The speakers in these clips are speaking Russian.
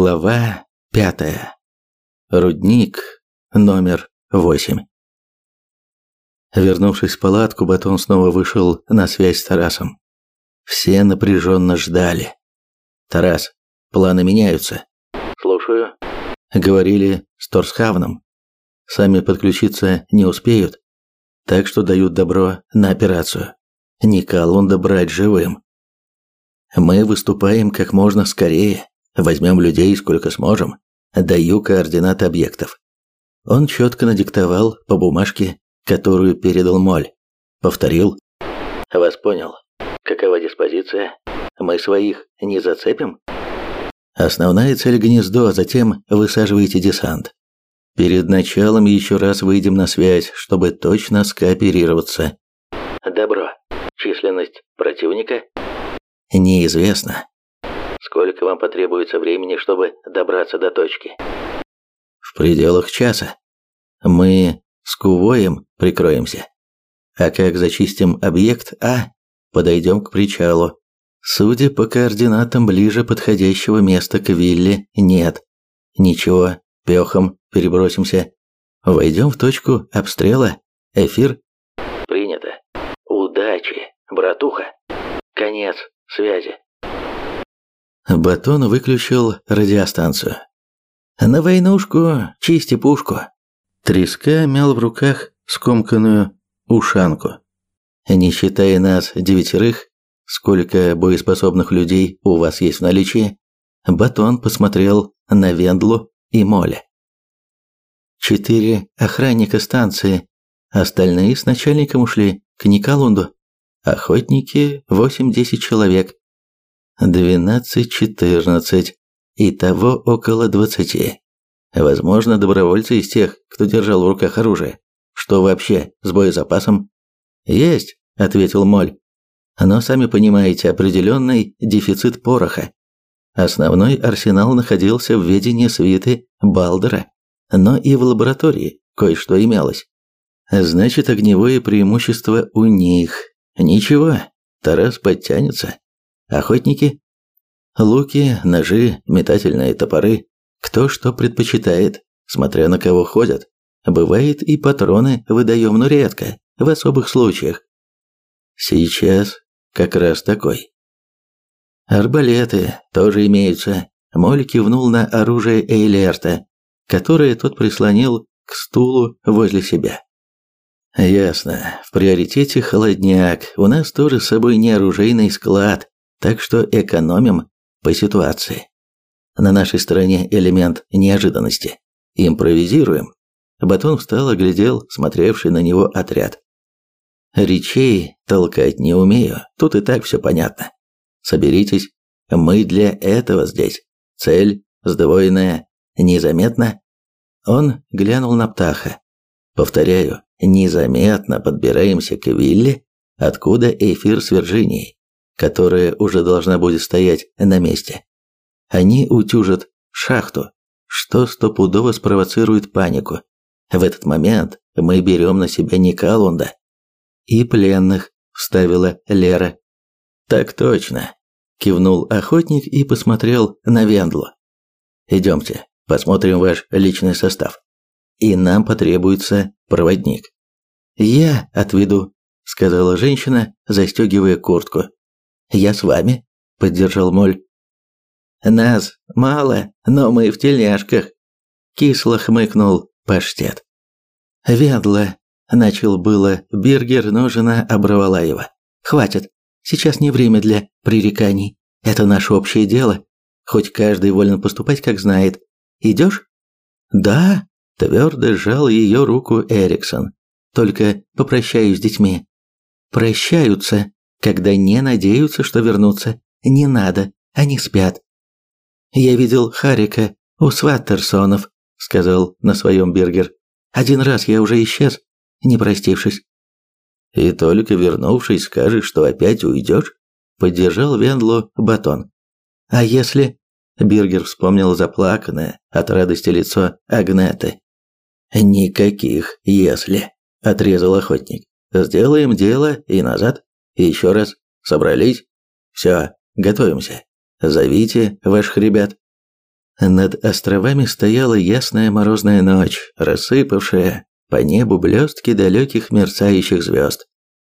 Глава пятая. Рудник номер восемь. Вернувшись в палатку, Батон снова вышел на связь с Тарасом. Все напряженно ждали. «Тарас, планы меняются». «Слушаю». Говорили с Торсхавном. Сами подключиться не успеют, так что дают добро на операцию. Николунда брать живым. Мы выступаем как можно скорее. Возьмем людей сколько сможем. Даю координаты объектов. Он четко надиктовал по бумажке, которую передал Моль. Повторил. Вас понял. Какова диспозиция? Мы своих не зацепим? Основная цель гнездо, а затем высаживаете десант. Перед началом еще раз выйдем на связь, чтобы точно скооперироваться. Добро. Численность противника? Неизвестно. Сколько вам потребуется времени, чтобы добраться до точки? В пределах часа. Мы с Кувоем прикроемся. А как зачистим объект А, подойдем к причалу. Судя по координатам, ближе подходящего места к вилле нет. Ничего, пехом перебросимся. Войдем в точку обстрела. Эфир. Принято. Удачи, братуха. Конец связи. Батон выключил радиостанцию. «На войнушку, чисти пушку!» Треска мял в руках скомканную ушанку. «Не считая нас девятерых, сколько боеспособных людей у вас есть в наличии?» Батон посмотрел на Вендлу и Моля. «Четыре охранника станции, остальные с начальником ушли к Николунду. Охотники восемь-десять человек, двенадцать-четырнадцать, итого около двадцати. Возможно, добровольцы из тех, кто держал в руках оружие. Что вообще с боезапасом? Есть, ответил Моль. Но сами понимаете, определенный дефицит пороха. Основной арсенал находился в ведении свиты Балдера, но и в лаборатории кое-что имелось. Значит, огневое преимущество у них. Ничего, Тарас подтянется. Охотники? Луки, ножи, метательные топоры. Кто что предпочитает, смотря на кого ходят. Бывает и патроны выдаем, но редко, в особых случаях. Сейчас как раз такой. Арбалеты тоже имеются. Моль кивнул на оружие Эйлерта, которое тот прислонил к стулу возле себя. Ясно. В приоритете холодняк. У нас тоже с собой не оружейный склад, так что экономим по ситуации. На нашей стороне элемент неожиданности. Импровизируем. Батон встал, оглядел смотревший на него отряд. Речей толкать не умею, тут и так все понятно. Соберитесь, мы для этого здесь. Цель сдвоенная, незаметно. Он глянул на Птаха. Повторяю, незаметно подбираемся к вилле, откуда эфир с Вирджинией которая уже должна будет стоять на месте. Они утюжат шахту, что стопудово спровоцирует панику. В этот момент мы берем на себя Николунда. И пленных, вставила Лера. Так точно, кивнул охотник и посмотрел на Вендлу. Идемте, посмотрим ваш личный состав. И нам потребуется проводник. Я отведу, сказала женщина, застегивая куртку. «Я с вами», – поддержал Моль. «Нас мало, но мы в тельняшках», – кисло хмыкнул паштет. «Ведла», – начал было Биргер, но жена оборвала его. «Хватит, сейчас не время для пререканий. Это наше общее дело. Хоть каждый волен поступать, как знает. Идешь?» «Да», – твердо сжал ее руку Эриксон. «Только попрощаюсь с детьми». «Прощаются», когда не надеются, что вернутся. Не надо, они спят. Я видел Харика у Сваттерсонов, сказал на своем Бергер. Один раз я уже исчез, не простившись. И только вернувшись, скажешь, что опять уйдешь? Поддержал Вендло Батон. А если... Биргер вспомнил заплаканное от радости лицо Агнеты. «Никаких «если», – отрезал охотник. «Сделаем дело и назад». Еще раз. Собрались? Все, готовимся. Зовите ваших ребят. Над островами стояла ясная морозная ночь, рассыпавшая по небу блестки далеких мерцающих звезд.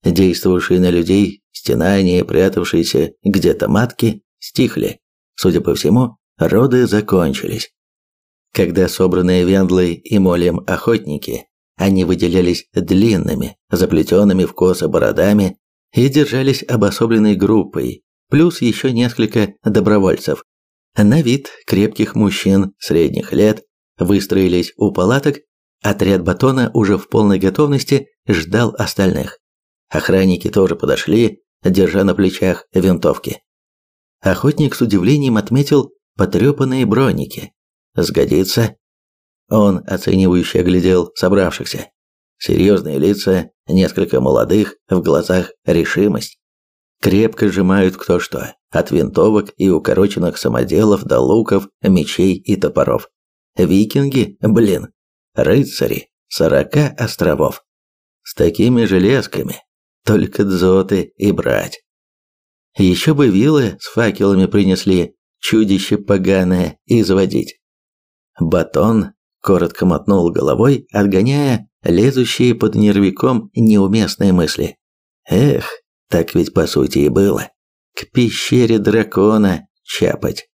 Действовавшие на людей стенания, прятавшиеся где-то матки, стихли. Судя по всему, роды закончились. Когда собранные Вендлой и Молем охотники, они выделялись длинными, заплетенными в косы бородами и держались обособленной группой, плюс еще несколько добровольцев. На вид крепких мужчин средних лет выстроились у палаток, отряд батона уже в полной готовности ждал остальных. Охранники тоже подошли, держа на плечах винтовки. Охотник с удивлением отметил потрепанные броники. Сгодится. Он оценивающе оглядел собравшихся. Серьезные лица, несколько молодых, в глазах решимость. Крепко сжимают кто что, от винтовок и укороченных самоделов до луков, мечей и топоров. Викинги, блин, рыцари сорока островов. С такими железками только дзоты и брать. Еще бы вилы с факелами принесли, чудище поганое, изводить. Батон коротко мотнул головой, отгоняя лезущие под нервиком неуместные мысли. Эх, так ведь по сути и было. К пещере дракона чапать.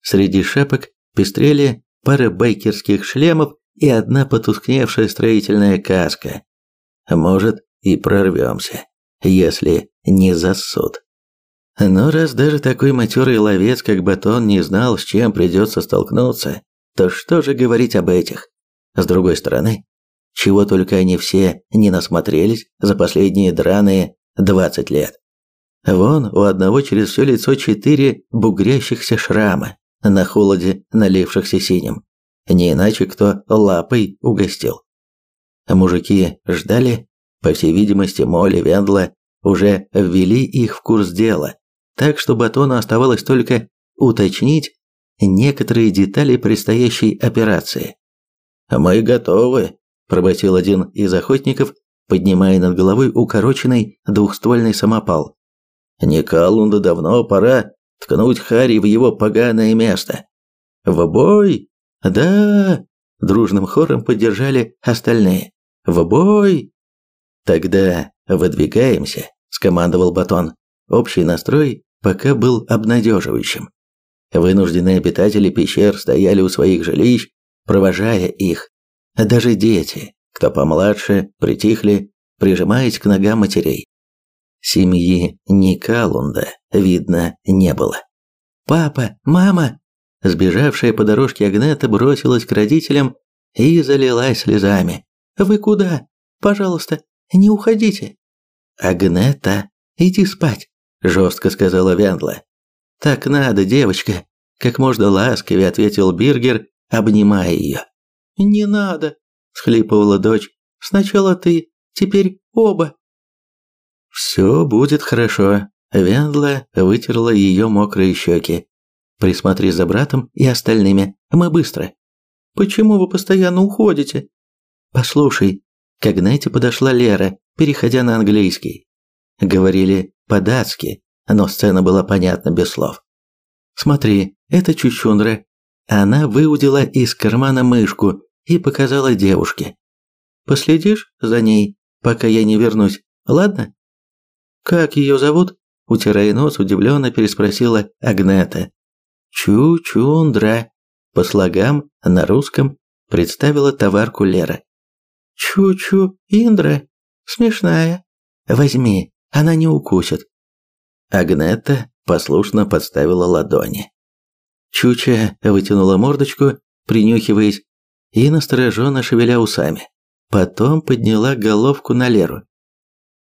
Среди шапок пестрели пара байкерских шлемов и одна потускневшая строительная каска. Может, и прорвемся, если не засуд. Но раз даже такой матерый ловец, как Батон, не знал, с чем придется столкнуться, то что же говорить об этих? С другой стороны, чего только они все не насмотрелись за последние драные 20 лет. Вон у одного через все лицо четыре бугрящихся шрама, на холоде налившихся синим. Не иначе кто лапой угостил. Мужики ждали, по всей видимости, Молли Вендла уже ввели их в курс дела, так что Батону оставалось только уточнить некоторые детали предстоящей операции. «Мы готовы», – пробасил один из охотников, поднимая над головой укороченный двухствольный самопал. «Никалунда давно пора ткнуть Хари в его поганое место». «В бой!» «Да!» – дружным хором поддержали остальные. «В бой!» «Тогда выдвигаемся», – скомандовал Батон. Общий настрой пока был обнадеживающим. Вынужденные обитатели пещер стояли у своих жилищ, провожая их. Даже дети, кто помладше, притихли, прижимаясь к ногам матерей. Семьи Никалунда, видно, не было. «Папа! Мама!» Сбежавшая по дорожке Агнета бросилась к родителям и залилась слезами. «Вы куда? Пожалуйста, не уходите!» «Агнета, иди спать!» – жестко сказала Вендла. «Так надо, девочка!» – как можно ласковее ответил Биргер, обнимая ее. «Не надо!» – схлипывала дочь. «Сначала ты, теперь оба!» «Все будет хорошо!» – Вендла вытерла ее мокрые щеки. «Присмотри за братом и остальными, мы быстро!» «Почему вы постоянно уходите?» «Послушай, к Агнете подошла Лера, переходя на английский. Говорили по-датски, но сцена была понятна без слов. «Смотри, это Чучундра». Она выудила из кармана мышку и показала девушке. «Последишь за ней, пока я не вернусь, ладно?» «Как ее зовут?» Утирая нос, удивленно переспросила Агнета. «Чучундра», по слогам на русском представила товарку Лера. Чу-чу, Индра, смешная. Возьми, она не укусит. Агнета послушно подставила ладони. Чуча вытянула мордочку, принюхиваясь, и настороженно шевеля усами. Потом подняла головку на Леру.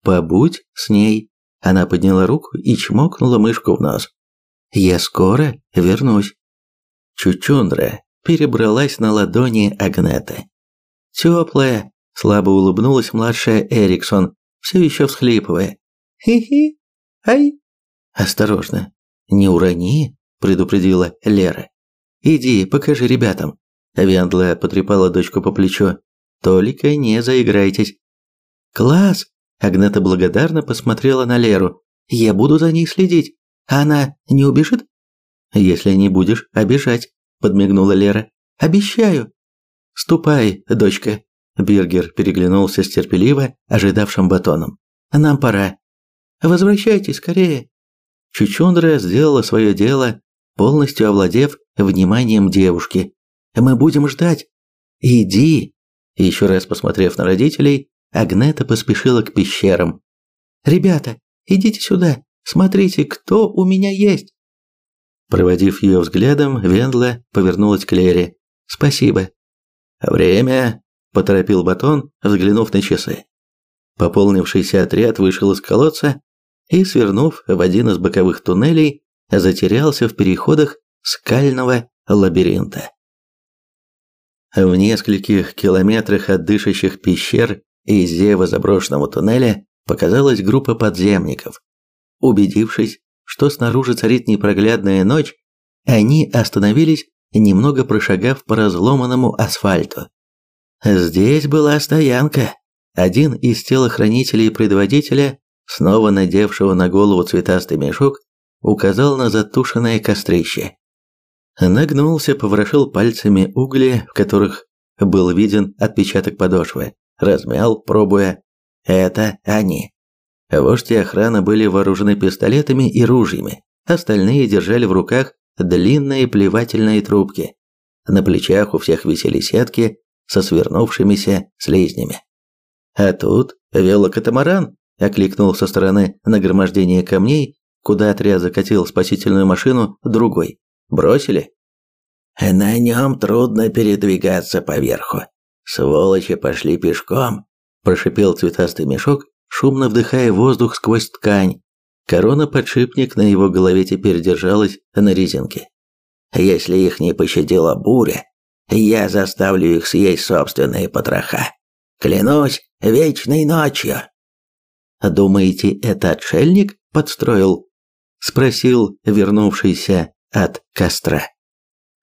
«Побудь с ней». Она подняла руку и чмокнула мышку в нос. «Я скоро вернусь». Чучундра перебралась на ладони Агнеты. «Теплая, Слабо улыбнулась младшая Эриксон, все еще всхлипывая. «Хи-хи! Ай!» «Осторожно! Не урони!» – предупредила Лера. «Иди, покажи ребятам!» Вендла потрепала дочку по плечу. «Только не заиграйтесь!» «Класс!» – Агнета благодарно посмотрела на Леру. «Я буду за ней следить. Она не убежит?» «Если не будешь обижать», подмигнула Лера. Обещаю. Ступай, дочка. Биргер переглянулся с терпеливо ожидавшим батоном. Нам пора. Возвращайтесь скорее. Чучундра сделала свое дело, полностью овладев вниманием девушки. Мы будем ждать. Иди. Еще раз посмотрев на родителей, Агнета поспешила к пещерам. Ребята, идите сюда. Смотрите, кто у меня есть. Проводив ее взглядом, Вендла повернулась к Лере. Спасибо. Время, поторопил Батон, взглянув на часы. Пополнившийся отряд вышел из колодца и, свернув в один из боковых туннелей, затерялся в переходах скального лабиринта. В нескольких километрах от дышащих пещер и зева заброшенного туннеля показалась группа подземников. Убедившись, что снаружи царит непроглядная ночь, они остановились, немного прошагав по разломанному асфальту. Здесь была стоянка. Один из телохранителей предводителя, снова надевшего на голову цветастый мешок, указал на затушенное кострище. Нагнулся, поворошил пальцами угли, в которых был виден отпечаток подошвы, размял, пробуя. Это они. Вождь и охрана были вооружены пистолетами и ружьями, остальные держали в руках длинные плевательные трубки. На плечах у всех висели сетки со свернувшимися слизнями. А тут велокатамаран окликнул со стороны нагромождения камней, куда отряд закатил спасительную машину другой. Бросили? На нем трудно передвигаться поверху. Сволочи пошли пешком, прошипел цветастый мешок, шумно вдыхая воздух сквозь ткань. Корона-подшипник на его голове теперь держалась на резинке. Если их не пощадила буря, я заставлю их съесть собственные потроха. Клянусь вечной ночью. Думаете, это отшельник подстроил? спросил вернувшийся от костра.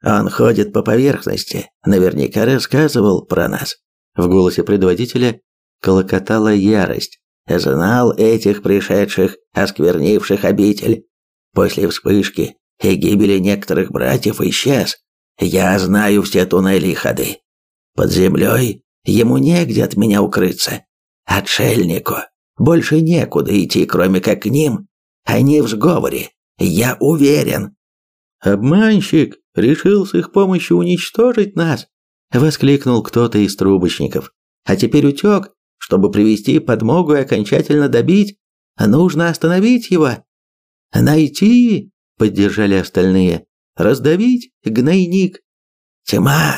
Он ходит по поверхности, наверняка рассказывал про нас. В голосе предводителя колокотала ярость. Знал этих пришедших, осквернивших обитель. После вспышки и гибели некоторых братьев исчез. Я знаю все туннели и ходы. Под землей ему негде от меня укрыться. Отшельнику больше некуда идти, кроме как к ним. Они в сговоре, я уверен. Обманщик решил с их помощью уничтожить нас, воскликнул кто-то из трубочников. А теперь утек, чтобы привести подмогу и окончательно добить. Нужно остановить его. Найти, поддержали остальные. Раздавить гнойник. Тьма,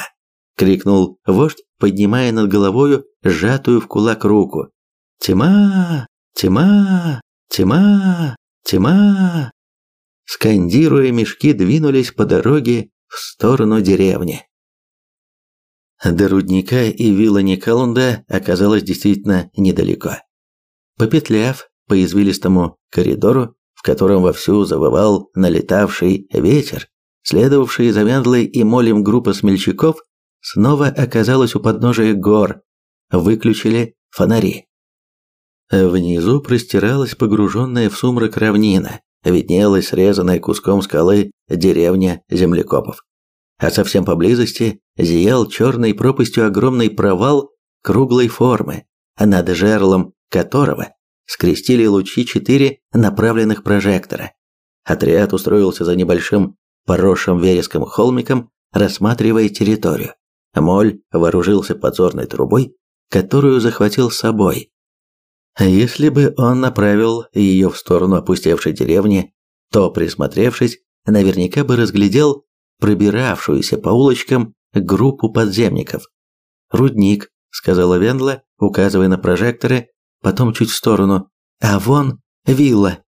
крикнул вождь, поднимая над головою сжатую в кулак руку. Тьма, тьма, тьма, тьма. Скандируя мешки, двинулись по дороге в сторону деревни. До рудника и вилла Николунда оказалось действительно недалеко. Попетляв по извилистому коридору, в котором вовсю завывал налетавший ветер, следовавшие за Вендлой и Молем группа смельчаков снова оказалась у подножия гор, выключили фонари. Внизу простиралась погруженная в сумрак равнина, виднелась срезанная куском скалы деревня землекопов а совсем поблизости зиял черной пропастью огромный провал круглой формы, над жерлом которого скрестили лучи четыре направленных прожектора. Отряд устроился за небольшим поросшим вереском холмиком, рассматривая территорию. Моль вооружился подзорной трубой, которую захватил с собой. Если бы он направил ее в сторону опустевшей деревни, то, присмотревшись, наверняка бы разглядел пробиравшуюся по улочкам группу подземников. «Рудник», — сказала Вендла, указывая на прожекторы, потом чуть в сторону. «А вон вилла».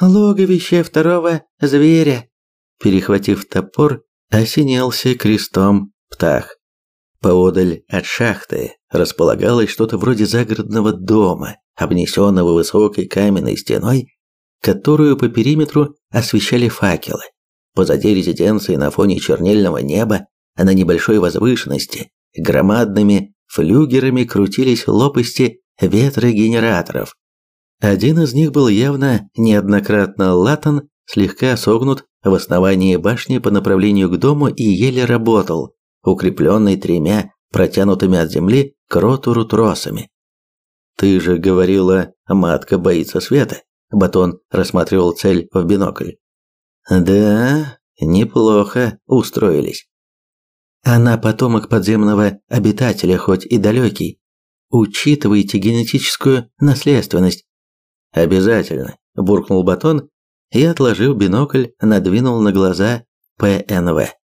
«Логовище второго зверя», — перехватив топор, осенился крестом птах. Поодаль от шахты располагалось что-то вроде загородного дома, обнесенного высокой каменной стеной, которую по периметру освещали факелы. Позади резиденции на фоне чернильного неба, а на небольшой возвышенности, громадными флюгерами крутились лопасти ветрогенераторов. Один из них был явно неоднократно латан, слегка согнут в основании башни по направлению к дому и еле работал, укрепленный тремя протянутыми от земли к ротуру тросами. «Ты же говорила, матка боится света», – Батон рассматривал цель в бинокль. «Да, неплохо устроились. Она потомок подземного обитателя, хоть и далекий. Учитывайте генетическую наследственность». «Обязательно», – буркнул Батон и, отложив бинокль, надвинул на глаза ПНВ.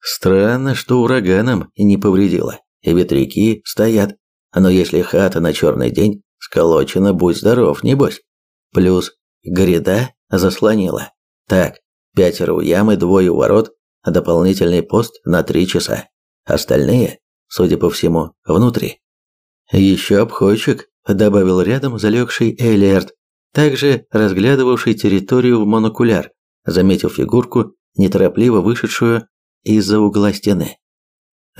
Странно, что ураганом не повредило. Ветряки стоят. Но если хата на черный день сколочена, будь здоров, небось. Плюс гряда заслонила. Так, пятеро у ямы, двое у ворот, дополнительный пост на три часа. Остальные, судя по всему, внутри. Еще обходчик, добавил рядом залегший Элиард, также разглядывавший территорию в монокуляр, заметив фигурку, неторопливо вышедшую из-за угла стены.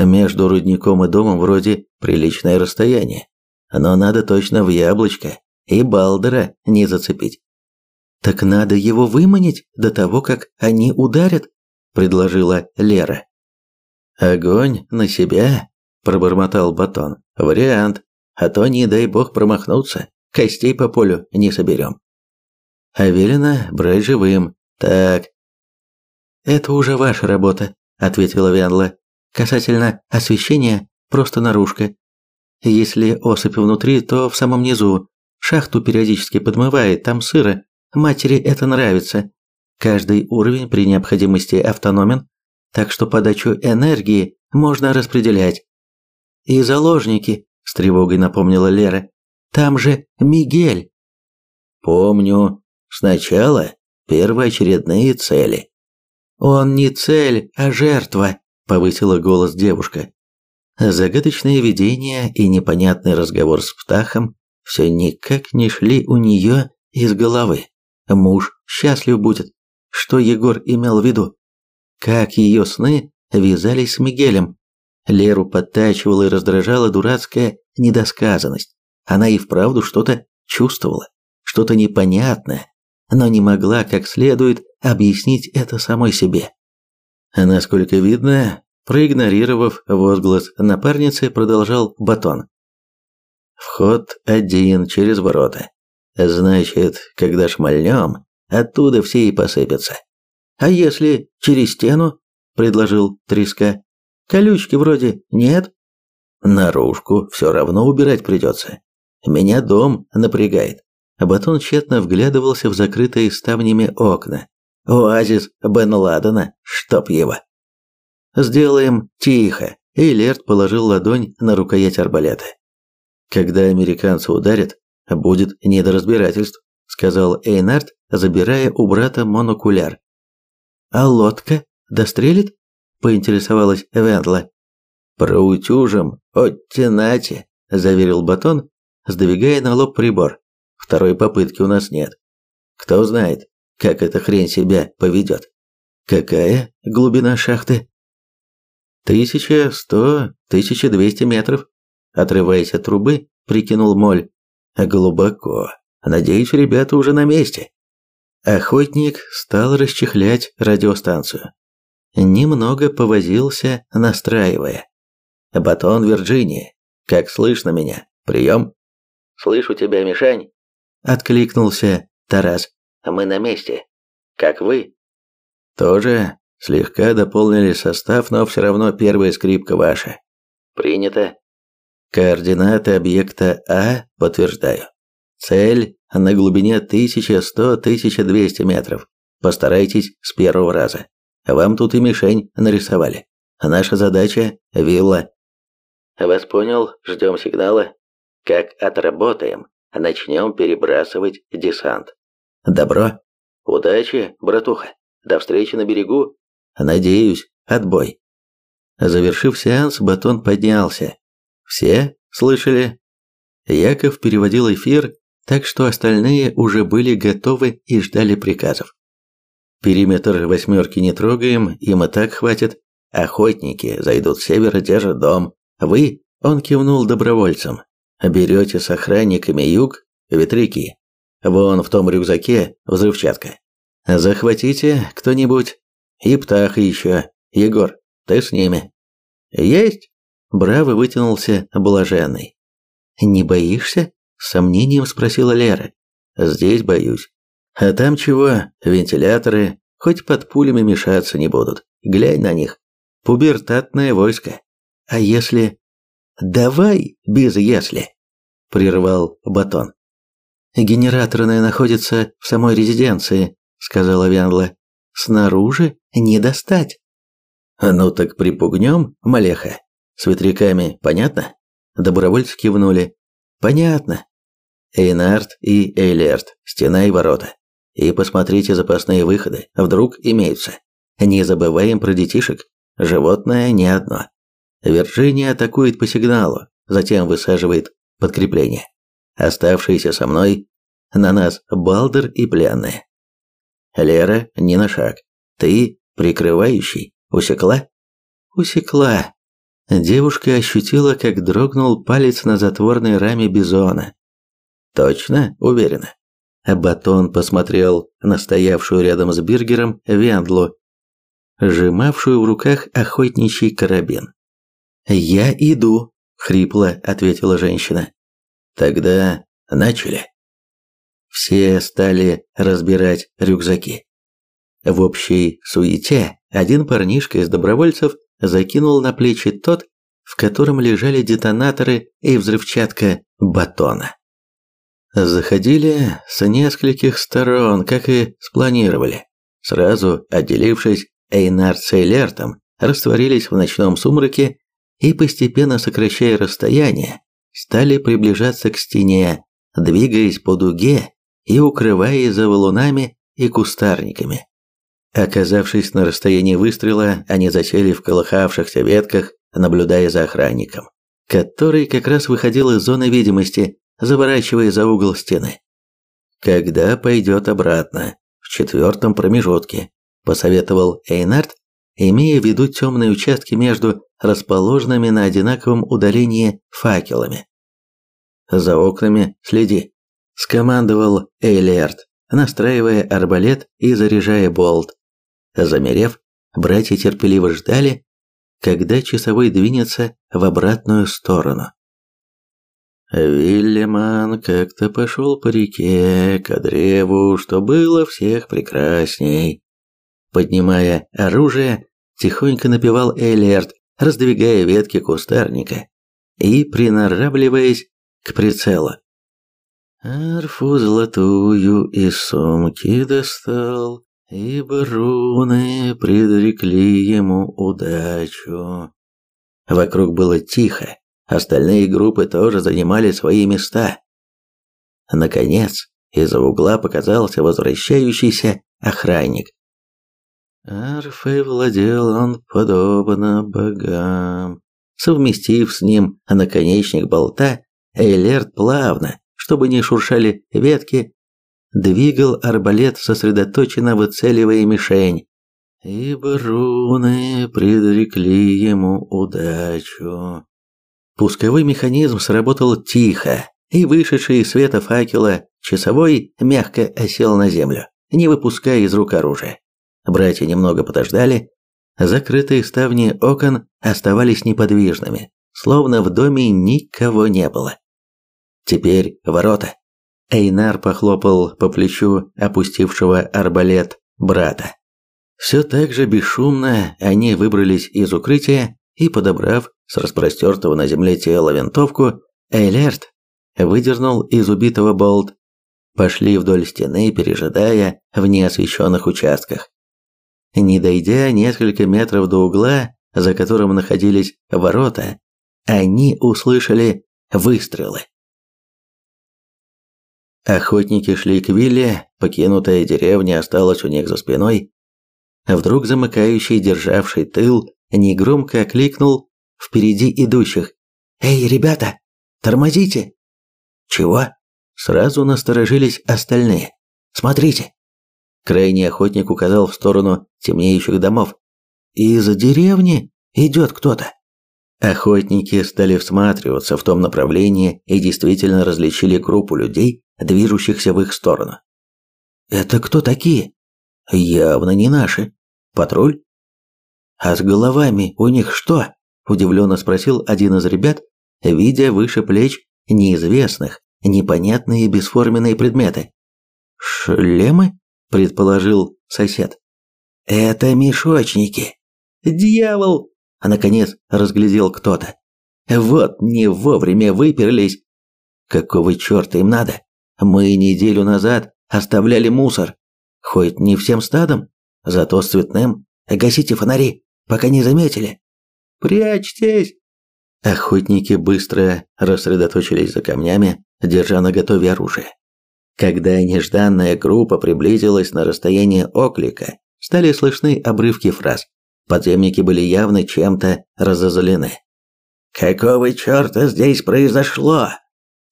Между рудником и домом вроде приличное расстояние, но надо точно в яблочко и Балдера не зацепить. «Так надо его выманить до того, как они ударят», – предложила Лера. «Огонь на себя», – пробормотал Батон. «Вариант. А то, не дай бог, промахнуться. Костей по полю не соберем». А велено брать живым. Так. Это уже ваша работа, ответила Вянла. Касательно освещения, просто наружка. Если осыпь внутри, то в самом низу. Шахту периодически подмывает, там сыро. Матери это нравится. Каждый уровень при необходимости автономен, так что подачу энергии можно распределять. И заложники, с тревогой напомнила Лера. Там же Мигель. Помню. Сначала первоочередные цели. «Он не цель, а жертва», – повысила голос девушка. Загадочное видение и непонятный разговор с Птахом все никак не шли у нее из головы. Муж счастлив будет. Что Егор имел в виду? Как ее сны вязались с Мигелем? Леру подтачивала и раздражала дурацкая недосказанность. Она и вправду что-то чувствовала, что-то непонятное, но не могла как следует объяснить это самой себе. Насколько видно, проигнорировав возглас напарницы, продолжал Батон. Вход один через ворота. Значит, когда шмальнем, оттуда все и посыпятся. А если через стену? предложил Триска. Колючки вроде нет. Наружку все равно убирать придется. Меня дом напрягает. Батон тщетно вглядывался в закрытые ставнями окна. Оазис Бен Ладена, чтоб его. «Сделаем тихо», и Лерт положил ладонь на рукоять арбалета. «Когда американцы ударят, будет недоразбирательств», сказал Эйнард, забирая у брата монокуляр. «А лодка дострелит?» поинтересовалась Вентла. «Проутюжим, оттенате», заверил Батон, сдвигая на лоб прибор. Второй попытки у нас нет. Кто знает, как эта хрень себя поведет. Какая глубина шахты? Тысяча сто, тысяча двести метров. Отрываясь от трубы, прикинул Моль. Глубоко. Надеюсь, ребята уже на месте. Охотник стал расчехлять радиостанцию. Немного повозился, настраивая. «Батон Вирджинии. Как слышно меня? Прием?» «Слышу тебя, Мишань. Откликнулся Тарас. Мы на месте. Как вы? Тоже слегка дополнили состав, но все равно первая скрипка ваша. Принято. Координаты объекта А подтверждаю. Цель на глубине 1100-1200 метров. Постарайтесь с первого раза. Вам тут и мишень нарисовали. Наша задача – вилла. Вас понял, ждем сигнала. Как отработаем, начнем перебрасывать десант. Добро. Удачи, братуха. До встречи на берегу. Надеюсь, отбой. Завершив сеанс, Батон поднялся. Все слышали? Яков переводил эфир, так что остальные уже были готовы и ждали приказов. Периметр восьмерки не трогаем, им и так хватит. Охотники зайдут с севера, держат дом. Вы, он кивнул добровольцам, Берете с охранниками юг, ветряки. Вон в том рюкзаке взрывчатка. Захватите кто-нибудь. И птаха еще. Егор, ты с ними. Есть? Браво вытянулся блаженный. Не боишься? С сомнением спросила Лера. Здесь боюсь. А там чего? Вентиляторы, хоть под пулями мешаться не будут. Глянь на них. Пубертатное войско. А если... Давай без «если», прервал Батон. Генераторная находится в самой резиденции, сказала Вянла. Снаружи не достать. Ну так припугнем, Малеха. С ветряками понятно? Добровольцы кивнули. Понятно. Эйнард и Эйлерт, стена и ворота. И посмотрите запасные выходы, вдруг имеются. Не забываем про детишек. Животное не одно. Вирджиния атакует по сигналу, затем высаживает подкрепление. Оставшиеся со мной, на нас Балдер и пленные. Лера, не на шаг. Ты, прикрывающий, усекла? Усекла. Девушка ощутила, как дрогнул палец на затворной раме бизона. Точно, уверена. Батон посмотрел на стоявшую рядом с Биргером Вендлу, сжимавшую в руках охотничий карабин. «Я иду», — хрипло ответила женщина. «Тогда начали». Все стали разбирать рюкзаки. В общей суете один парнишка из добровольцев закинул на плечи тот, в котором лежали детонаторы и взрывчатка батона. Заходили с нескольких сторон, как и спланировали. Сразу отделившись, Эйнард с Эйлертом растворились в ночном сумраке и, постепенно сокращая расстояние, стали приближаться к стене, двигаясь по дуге и укрываясь за валунами и кустарниками. Оказавшись на расстоянии выстрела, они засели в колыхавшихся ветках, наблюдая за охранником, который как раз выходил из зоны видимости, заворачивая за угол стены. «Когда пойдет обратно?» «В четвертом промежутке», – посоветовал Эйнард, имея в виду темные участки между расположенными на одинаковом удалении факелами. «За окнами следи», – скомандовал Эйлерт, настраивая арбалет и заряжая болт. Замерев, братья терпеливо ждали, когда часовой двинется в обратную сторону. Вильяман как-то пошел по реке, к древу, что было всех прекрасней. Поднимая оружие, тихонько напевал Элерт, раздвигая ветки кустарника и приноравливаясь к прицелу. Арфу золотую из сумки достал, ибо руны предрекли ему удачу. Вокруг было тихо, Остальные группы тоже занимали свои места. Наконец, из-за угла показался возвращающийся охранник. Арфой владел он подобно богам. Совместив с ним наконечник болта, Эйлерт плавно, чтобы не шуршали ветки, двигал арбалет, сосредоточенно выцеливая мишень. Ибо руны предрекли ему удачу. Пусковой механизм сработал тихо, и вышедший из света факела часовой мягко осел на землю, не выпуская из рук оружия. Братья немного подождали. Закрытые ставни окон оставались неподвижными, словно в доме никого не было. Теперь ворота. Эйнар похлопал по плечу опустившего арбалет брата. Все так же бесшумно они выбрались из укрытия и, подобрав с распростертого на земле тела винтовку, Эйлерт выдернул из убитого болт. Пошли вдоль стены, пережидая в неосвещенных участках. Не дойдя несколько метров до угла, за которым находились ворота, они услышали выстрелы. Охотники шли к вилле, покинутая деревня осталась у них за спиной. Вдруг замыкающий, державший тыл, негромко окликнул впереди идущих. «Эй, ребята, тормозите!» «Чего?» Сразу насторожились остальные. «Смотрите!» Крайний охотник указал в сторону темнеющих домов. «Из деревни идет кто-то!» Охотники стали всматриваться в том направлении и действительно различили группу людей, движущихся в их сторону. «Это кто такие?» Явно не наши. Патруль? А с головами у них что? Удивленно спросил один из ребят, видя выше плеч неизвестных, непонятные бесформенные предметы. Шлемы? Предположил сосед. Это мешочники. Дьявол! А наконец разглядел кто-то. Вот не вовремя выперлись. Какого черта им надо? Мы неделю назад оставляли мусор. Хоть не всем стадом, зато с цветным. Гасите фонари, пока не заметили. Прячьтесь! Охотники быстро рассредоточились за камнями, держа наготове оружие. Когда нежданная группа приблизилась на расстояние оклика, стали слышны обрывки фраз. Подземники были явно чем-то разозлены. «Какого черта здесь произошло?»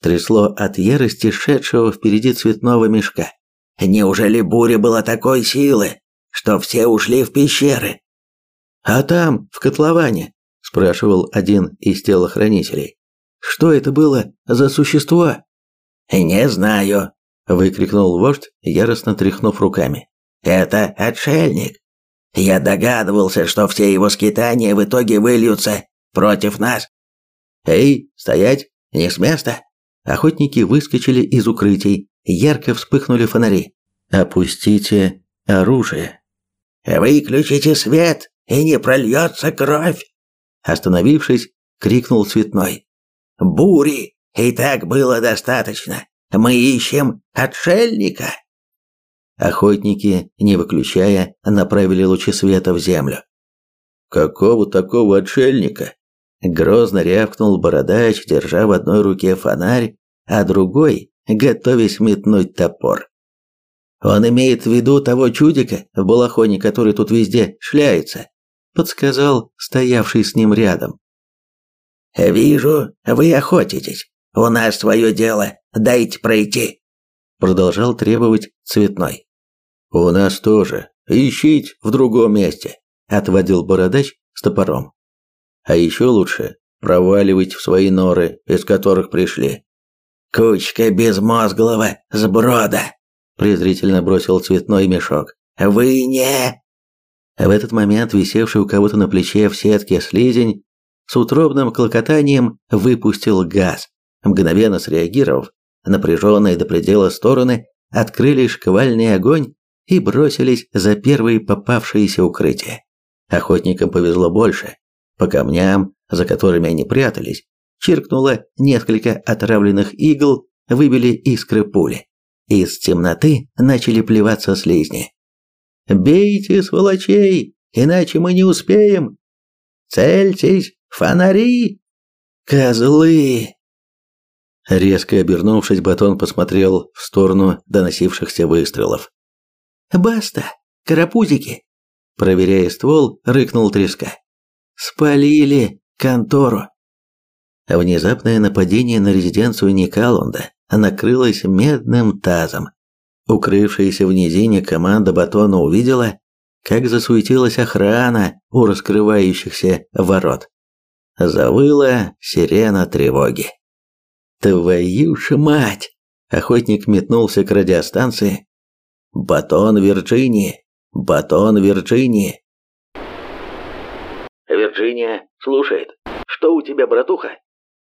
Трясло от ярости шедшего впереди цветного мешка. «Неужели буря была такой силы, что все ушли в пещеры?» «А там, в котловане?» – спрашивал один из телохранителей. «Что это было за существо?» «Не знаю», – выкрикнул вождь, яростно тряхнув руками. «Это отшельник. Я догадывался, что все его скитания в итоге выльются против нас. Эй, стоять, не с места. Охотники выскочили из укрытий, ярко вспыхнули фонари. Опустите оружие. Выключите свет, и не прольется кровь. Остановившись, крикнул Цветной. Бури, и так было достаточно. Мы ищем отшельника. Охотники, не выключая, направили лучи света в землю. «Какого такого отшельника?» Грозно рявкнул бородач, держа в одной руке фонарь, а другой, готовясь метнуть топор. «Он имеет в виду того чудика в балахоне, который тут везде шляется», подсказал стоявший с ним рядом. «Вижу, вы охотитесь. У нас свое дело. Дайте пройти», продолжал требовать Цветной. «У нас тоже. Ищите в другом месте», – отводил бородач с топором. «А еще лучше проваливать в свои норы, из которых пришли». «Кучка безмозглого сброда», – презрительно бросил цветной мешок. «Вы не...» В этот момент висевший у кого-то на плече в сетке слизень с утробным клокотанием выпустил газ. Мгновенно среагировав, напряженные до предела стороны открыли шквальный огонь и бросились за первые попавшиеся укрытия. Охотникам повезло больше. По камням, за которыми они прятались, чиркнуло несколько отравленных игл, выбили искры пули. Из темноты начали плеваться слизни. «Бейте, сволочей, иначе мы не успеем! Цельтесь, фонари! Козлы!» Резко обернувшись, Батон посмотрел в сторону доносившихся выстрелов. «Баста! Карапузики!» Проверяя ствол, рыкнул треска. «Спалили контору!» Внезапное нападение на резиденцию Никалунда накрылось медным тазом. Укрывшаяся в низине команда Батона увидела, как засуетилась охрана у раскрывающихся ворот. Завыла сирена тревоги. «Твою ж мать!» Охотник метнулся к радиостанции, Батон Вирджинии! Батон Вирджинии!» «Вирджиния слушает. Что у тебя, братуха?»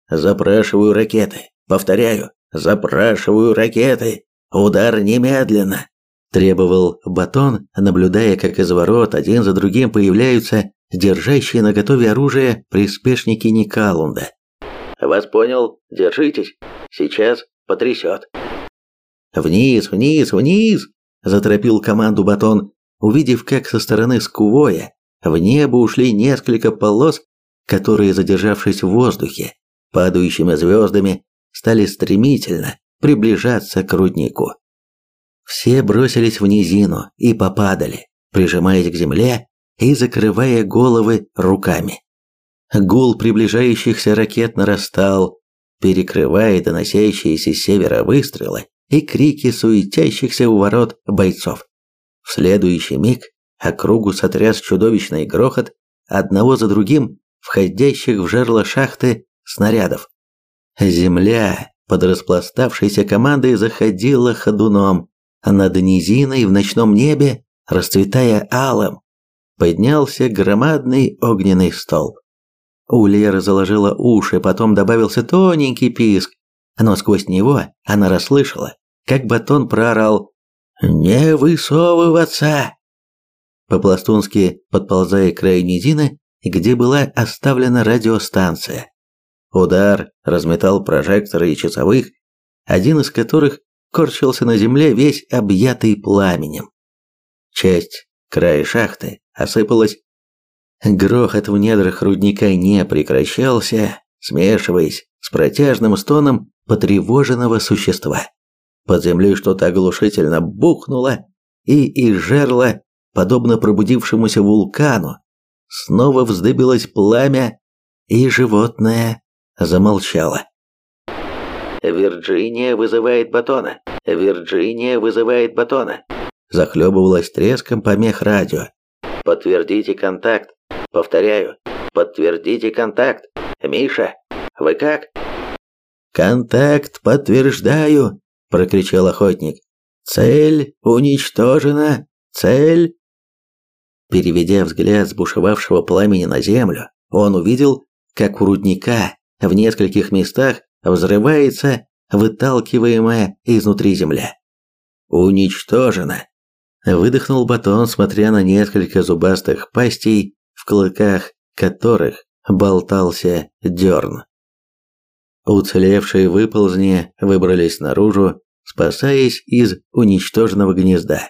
«Запрашиваю ракеты. Повторяю, запрашиваю ракеты. Удар немедленно!» Требовал Батон, наблюдая, как из ворот один за другим появляются держащие на готове оружие приспешники Никалунда. «Вас понял. Держитесь. Сейчас потрясет». «Вниз, вниз, вниз!» заторопил команду Батон, увидев, как со стороны Скувоя в небо ушли несколько полос, которые, задержавшись в воздухе, падающими звездами, стали стремительно приближаться к руднику. Все бросились в низину и попадали, прижимаясь к земле и закрывая головы руками. Гул приближающихся ракет нарастал, перекрывая доносящиеся с севера выстрелы и крики суетящихся у ворот бойцов. В следующий миг округу сотряс чудовищный грохот одного за другим входящих в жерло шахты снарядов. Земля под распластавшейся командой заходила ходуном, над низиной в ночном небе расцветая алым, поднялся громадный огненный столб. У Леры заложила уши, потом добавился тоненький писк, но сквозь него она расслышала, как батон проорал «Не высовываться!». По-пластунски подползая к краю низины, где была оставлена радиостанция. Удар разметал прожекторы и часовых, один из которых корчился на земле весь объятый пламенем. Часть края шахты осыпалась. Грохот в недрах рудника не прекращался, смешиваясь с протяжным стоном потревоженного существа. Под землей что-то оглушительно бухнуло, и из жерла, подобно пробудившемуся вулкану, снова вздыбилось пламя, и животное замолчало. «Вирджиния вызывает батона! Вирджиния вызывает батона!» Захлебывалась треском помех радио. «Подтвердите контакт! Повторяю, подтвердите контакт! Миша, вы как?» «Контакт подтверждаю!» – прокричал охотник. «Цель уничтожена! Цель...» Переведя взгляд с бушевавшего пламени на землю, он увидел, как у рудника в нескольких местах взрывается выталкиваемая изнутри земля. «Уничтожена!» Выдохнул батон, смотря на несколько зубастых пастей, клыках которых болтался дерн. Уцелевшие выползни выбрались наружу, спасаясь из уничтоженного гнезда.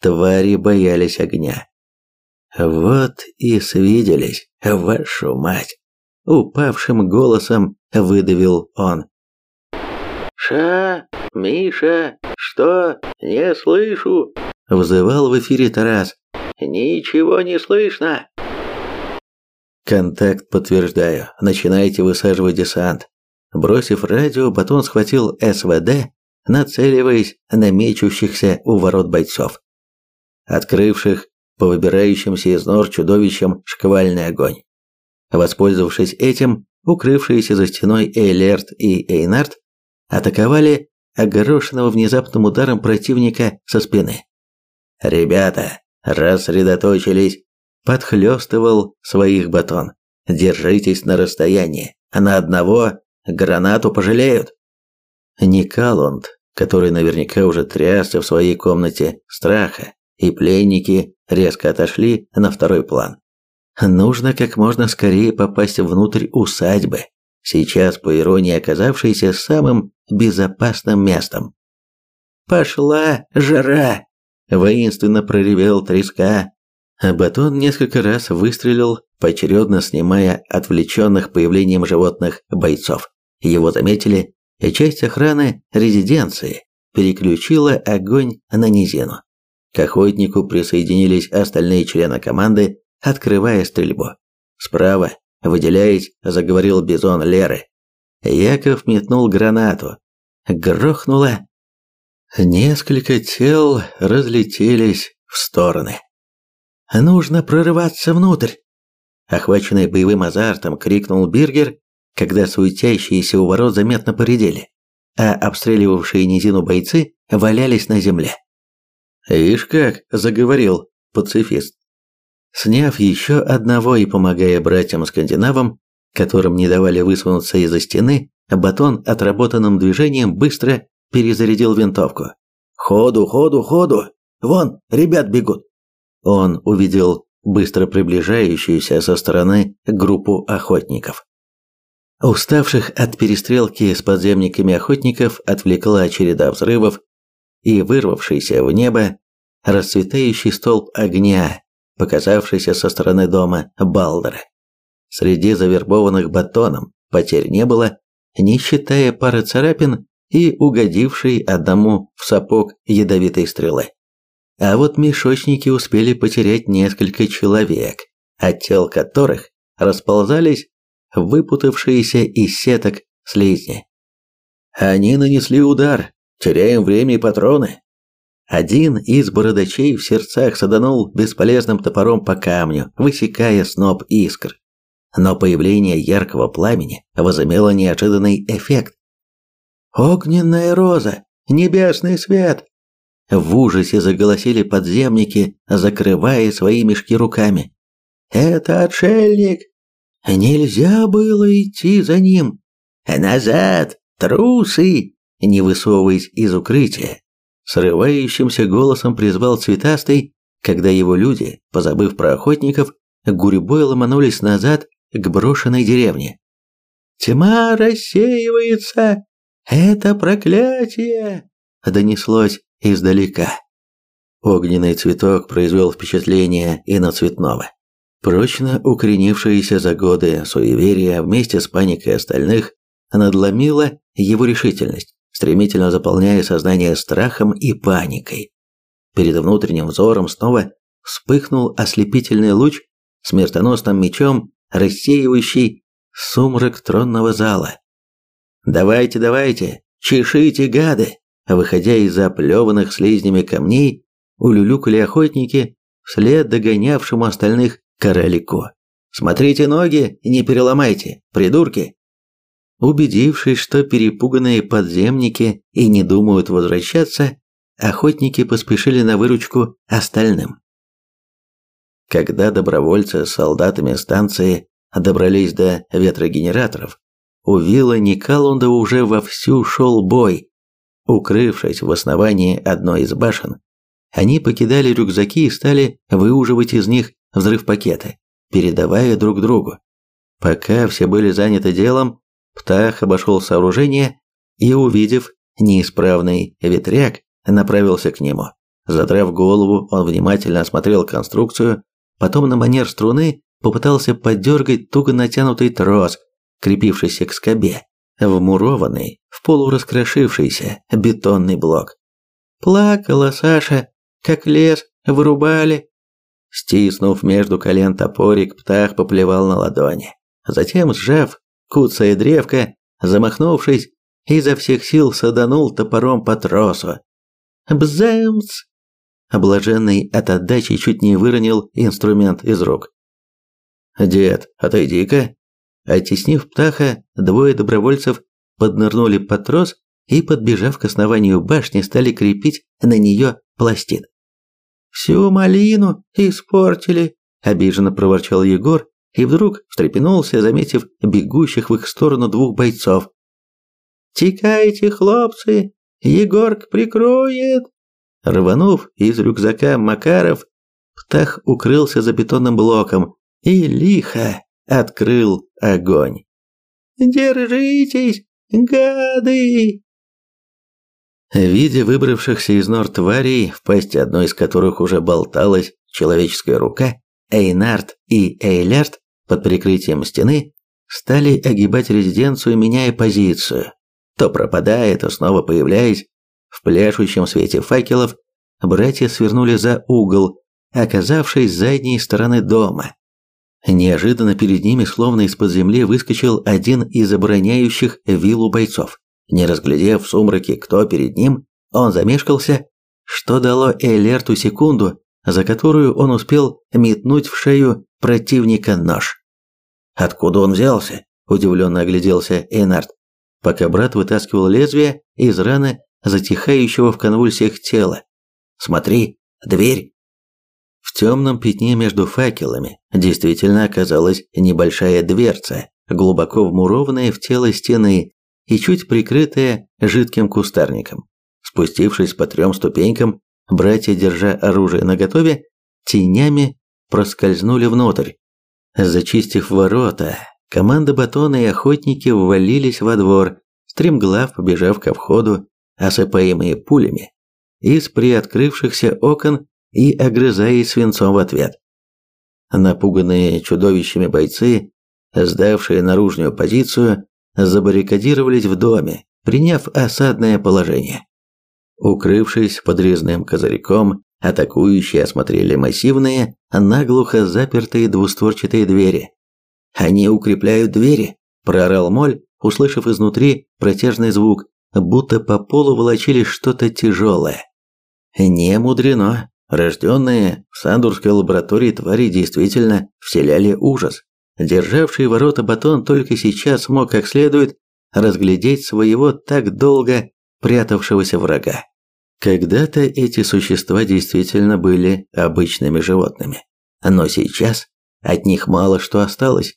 Твари боялись огня. Вот и свиделись, вашу мать. Упавшим голосом выдавил он. «Ша, Миша, что? Не слышу!» Взывал в эфире Тарас. «Ничего не слышно!» «Контакт подтверждаю. Начинайте высаживать десант. Бросив радио, Батон схватил СВД, нацеливаясь на мечущихся у ворот бойцов, открывших по выбирающимся из нор чудовищам шквальный огонь. Воспользовавшись этим, укрывшиеся за стеной Эйлерт и Эйнард атаковали огорошенного внезапным ударом противника со спины. «Ребята, рассредоточились!» – подхлёстывал своих батон. «Держитесь на расстоянии, а на одного Гранату пожалеют. Никалонд, который наверняка уже трясся в своей комнате страха, и пленники резко отошли на второй план. Нужно как можно скорее попасть внутрь усадьбы, сейчас, по иронии, оказавшейся самым безопасным местом. «Пошла жара!» – воинственно проревел треска. Батон несколько раз выстрелил, поочередно снимая отвлеченных появлением животных бойцов. Его заметили, и часть охраны резиденции переключила огонь на низину. К охотнику присоединились остальные члены команды, открывая стрельбу. Справа, выделяясь, заговорил бизон Леры. Яков метнул гранату. Грохнуло. Несколько тел разлетелись в стороны. «Нужно прорываться внутрь!» Охваченный боевым азартом, крикнул Биргер когда суетящиеся у ворот заметно поредели, а обстреливавшие низину бойцы валялись на земле. «Ишь как!» – заговорил пацифист. Сняв еще одного и помогая братьям-скандинавам, которым не давали высунуться из-за стены, Батон отработанным движением быстро перезарядил винтовку. «Ходу, ходу, ходу! Вон, ребят бегут!» Он увидел быстро приближающуюся со стороны группу охотников. Уставших от перестрелки с подземниками охотников отвлекла череда взрывов и вырвавшийся в небо расцветающий столб огня, показавшийся со стороны дома Балдера. Среди завербованных батоном потерь не было, не считая пары царапин и угодившей одному в сапог ядовитой стрелы. А вот мешочники успели потерять несколько человек, от тел которых расползались выпутавшиеся из сеток слизни. Они нанесли удар, теряем время и патроны. Один из бородачей в сердцах саданул бесполезным топором по камню, высекая сноп искр. Но появление яркого пламени возымело неожиданный эффект. «Огненная роза! Небесный свет!» В ужасе заголосили подземники, закрывая свои мешки руками. «Это отшельник! Нельзя было идти за ним! Назад! Трусы!» Не высовываясь из укрытия, срывающимся голосом призвал Цветастый, когда его люди, позабыв про охотников, гурьбой ломанулись назад к брошенной деревне. «Тьма рассеивается! Это проклятие!» донеслось издалека. Огненный цветок произвел впечатление и на цветного. Прочно укоренившееся за годы суеверие вместе с паникой остальных надломило его решительность, стремительно заполняя сознание страхом и паникой. Перед внутренним взором снова вспыхнул ослепительный луч смертоносным мечом, рассеивающий сумрак тронного зала. «Давайте, давайте, чешите, гады!» Выходя из заплеванных слизнями камней, улюлюкали охотники вслед догонявшему остальных королику. «Смотрите ноги, не переломайте, придурки!» Убедившись, что перепуганные подземники и не думают возвращаться, охотники поспешили на выручку остальным. Когда добровольцы с солдатами станции добрались до ветрогенераторов, у вилла Никалунда уже вовсю шел бой, Укрывшись в основании одной из башен, они покидали рюкзаки и стали выуживать из них взрыв-пакеты, передавая друг другу. Пока все были заняты делом, Птах обошел сооружение и, увидев неисправный ветряк, направился к нему. Задрав голову, он внимательно осмотрел конструкцию, потом на манер струны попытался поддергать туго натянутый трос, крепившийся к скобе вмурованный в полураскрошившийся бетонный блок. Плакала Саша, как лес вырубали. Стиснув между колен топорик, птах поплевал на ладони. Затем, сжав куцая древко, замахнувшись, изо всех сил саданул топором по тросу. Бзэмц! Облаженный от отдачи чуть не выронил инструмент из рук. «Дед, отойди-ка!» Оттеснив птаха, двое добровольцев поднырнули под трос и, подбежав к основанию башни, стали крепить на нее пластин. «Всю малину испортили», – обиженно проворчал Егор и вдруг встрепенулся, заметив бегущих в их сторону двух бойцов. «Текайте, хлопцы! Егорк прикроет!» Рванув из рюкзака Макаров, Птах укрылся за бетонным блоком и лихо открыл огонь. «Держитесь, гады!» Видя выбравшихся из нор тварей, в пасти одной из которых уже болталась человеческая рука, Эйнард и Эйлярд под прикрытием стены стали огибать резиденцию, меняя позицию. То пропадая, то снова появляясь, в пляшущем свете факелов, братья свернули за угол, оказавшись с задней стороны дома. Неожиданно перед ними, словно из-под земли, выскочил один из обороняющих виллу бойцов. Не разглядев в сумраке, кто перед ним, он замешкался, что дало Элерту секунду, за которую он успел метнуть в шею противника нож. «Откуда он взялся?» – удивленно огляделся Эйнард, пока брат вытаскивал лезвие из раны затихающего в конвульсиях тела. «Смотри, дверь!» В темном пятне между факелами действительно оказалась небольшая дверца, глубоко вмурованная в тело стены и чуть прикрытая жидким кустарником. Спустившись по трем ступенькам, братья, держа оружие наготове, тенями проскользнули внутрь. Зачистив ворота, команда батона и охотники ввалились во двор, стремглав побежав ко входу, осыпаемые пулями. Из приоткрывшихся окон и огрызаясь свинцом в ответ. Напуганные чудовищами бойцы, сдавшие наружную позицию, забаррикадировались в доме, приняв осадное положение. Укрывшись под резным козырьком, атакующие осмотрели массивные, наглухо запертые двустворчатые двери. «Они укрепляют двери!» – проорал Моль, услышав изнутри протяжный звук, будто по полу волочили что-то тяжелое. «Не мудрено. Рожденные в Сандурской лаборатории твари действительно вселяли ужас. Державший ворота батон только сейчас смог как следует разглядеть своего так долго прятавшегося врага. Когда-то эти существа действительно были обычными животными, но сейчас от них мало что осталось.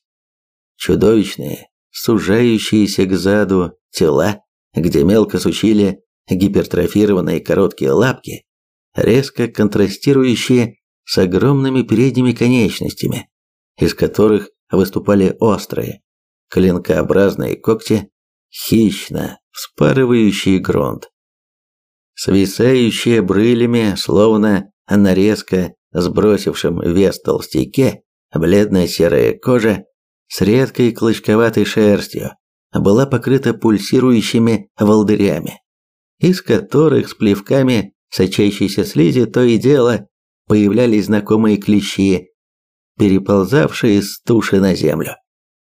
Чудовищные, сужающиеся к заду тела, где мелко сучили гипертрофированные короткие лапки, резко контрастирующие с огромными передними конечностями, из которых выступали острые, клинкообразные когти, хищно вспарывающие грунт. Свисающие брылями, словно на резко сбросившем вес толстяке, бледная серая кожа с редкой клочковатой шерстью была покрыта пульсирующими волдырями, из которых с плевками сочащейся слизи то и дело появлялись знакомые клещи, переползавшие с туши на землю.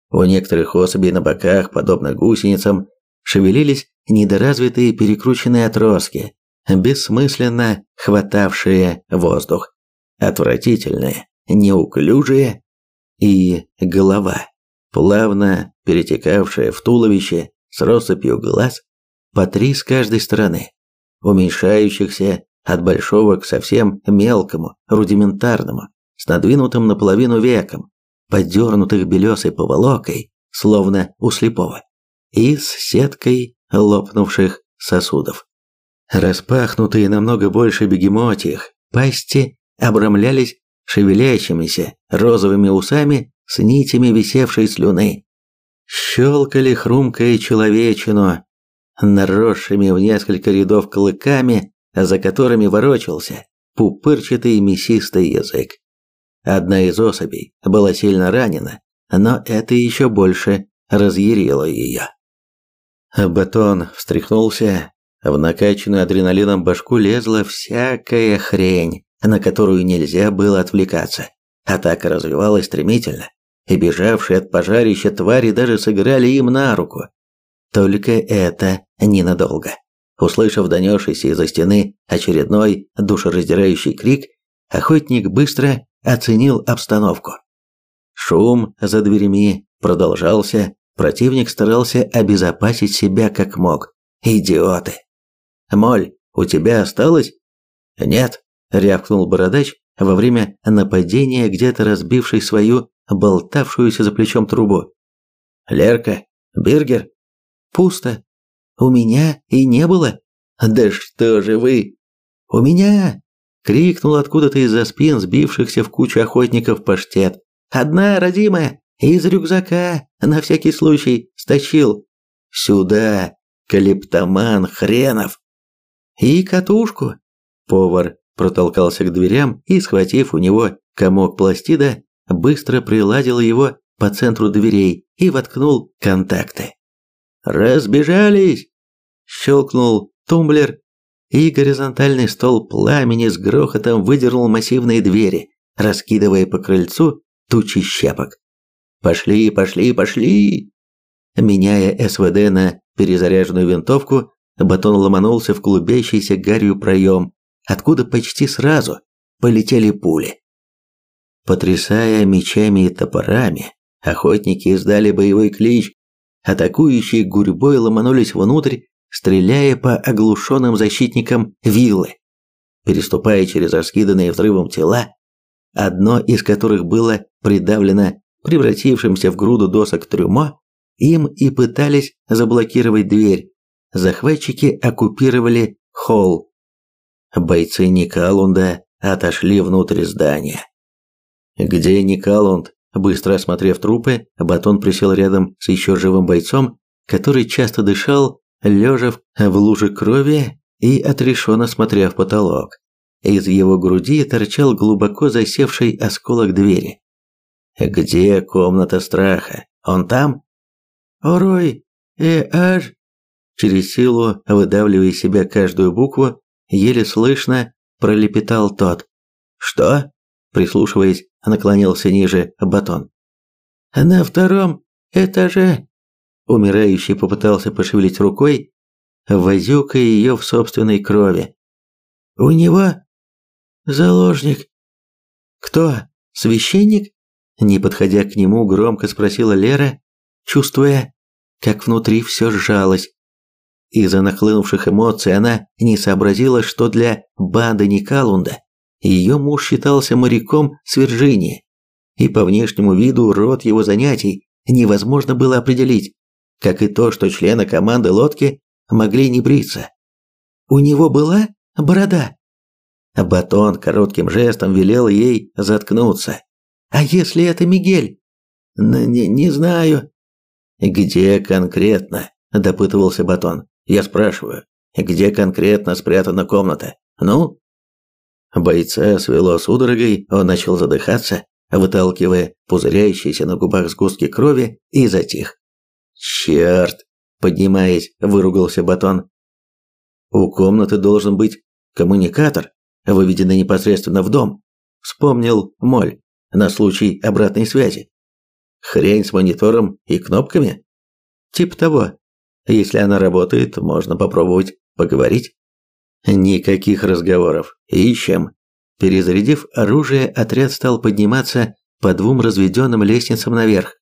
У некоторых особей на боках, подобно гусеницам, шевелились недоразвитые перекрученные отростки, бессмысленно хватавшие воздух, отвратительные, неуклюжие и голова, плавно перетекавшая в туловище с россыпью глаз по три с каждой стороны, уменьшающихся от большого к совсем мелкому, рудиментарному, с надвинутым наполовину веком, подернутых белесой поволокой, словно у слепого, и с сеткой лопнувших сосудов. Распахнутые намного больше бегемотьих, пасти обрамлялись шевелящимися розовыми усами с нитями висевшей слюны. Щелкали хрумкая человечину, наросшими в несколько рядов клыками, за которыми ворочался пупырчатый мясистый язык. Одна из особей была сильно ранена, но это еще больше разъярило ее. Батон встряхнулся, в накачанную адреналином башку лезла всякая хрень, на которую нельзя было отвлекаться. Атака развивалась стремительно, и бежавшие от пожарища твари даже сыграли им на руку. Только это ненадолго. Услышав донесшийся из-за стены очередной душераздирающий крик, охотник быстро оценил обстановку. Шум за дверями продолжался, противник старался обезопасить себя как мог. Идиоты! «Моль, у тебя осталось?» «Нет», – рявкнул бородач во время нападения, где-то разбивший свою болтавшуюся за плечом трубу. «Лерка? Биргер?» «Пусто. У меня и не было». «Да что же вы?» «У меня!» – крикнул откуда-то из-за спин сбившихся в кучу охотников паштет. «Одна, родимая, из рюкзака, на всякий случай, стащил. Сюда, клептоман хренов!» «И катушку!» Повар протолкался к дверям и, схватив у него комок пластида, быстро приладил его по центру дверей и воткнул контакты. «Разбежались!» Щелкнул тумблер, и горизонтальный стол пламени с грохотом выдернул массивные двери, раскидывая по крыльцу тучи щепок. «Пошли, пошли, пошли!» Меняя СВД на перезаряженную винтовку, Батон ломанулся в клубящийся гарью проем, откуда почти сразу полетели пули. Потрясая мечами и топорами, охотники издали боевой клич, атакующие гурьбой ломанулись внутрь, стреляя по оглушенным защитникам виллы. Переступая через раскиданные взрывом тела, одно из которых было придавлено превратившимся в груду досок трюмо, им и пытались заблокировать дверь, захватчики оккупировали холл. Бойцы Никалунда отошли внутрь здания. Где Никалунд? Быстро осмотрев трупы, Батон присел рядом с еще живым бойцом, который часто дышал, лежа в луже крови и отрешенно смотря в потолок. Из его груди торчал глубоко засевший осколок двери. «Где комната страха? Он там?» «Орой, э, аж, Через силу, выдавливая из себя каждую букву, еле слышно пролепетал тот. «Что?» Прислушиваясь, наклонился ниже батон. «На втором этаже...» Умирающий попытался пошевелить рукой, возюкая ее в собственной крови. «У него заложник». «Кто? Священник?» Не подходя к нему, громко спросила Лера, чувствуя, как внутри все сжалось. из-за нахлынувших эмоций она не сообразила, что для банды Никалунда ее муж считался моряком с Вирджинии, и по внешнему виду род его занятий невозможно было определить, как и то, что члены команды лодки могли не бриться. У него была борода. Батон коротким жестом велел ей заткнуться. «А если это Мигель?» «Не, не знаю». «Где конкретно?» – допытывался Батон. «Я спрашиваю, где конкретно спрятана комната? Ну?» Бойца свело судорогой, он начал задыхаться, выталкивая пузыряющиеся на губах сгустки крови, и затих. «Черт!» – поднимаясь, выругался Батон. «У комнаты должен быть коммуникатор, выведенный непосредственно в дом», – вспомнил Моль на случай обратной связи. «Хрень с монитором и кнопками?» «Тип того. Если она работает, можно попробовать поговорить». Никаких разговоров. Ищем. Перезарядив оружие, отряд стал подниматься по двум разведенным лестницам наверх.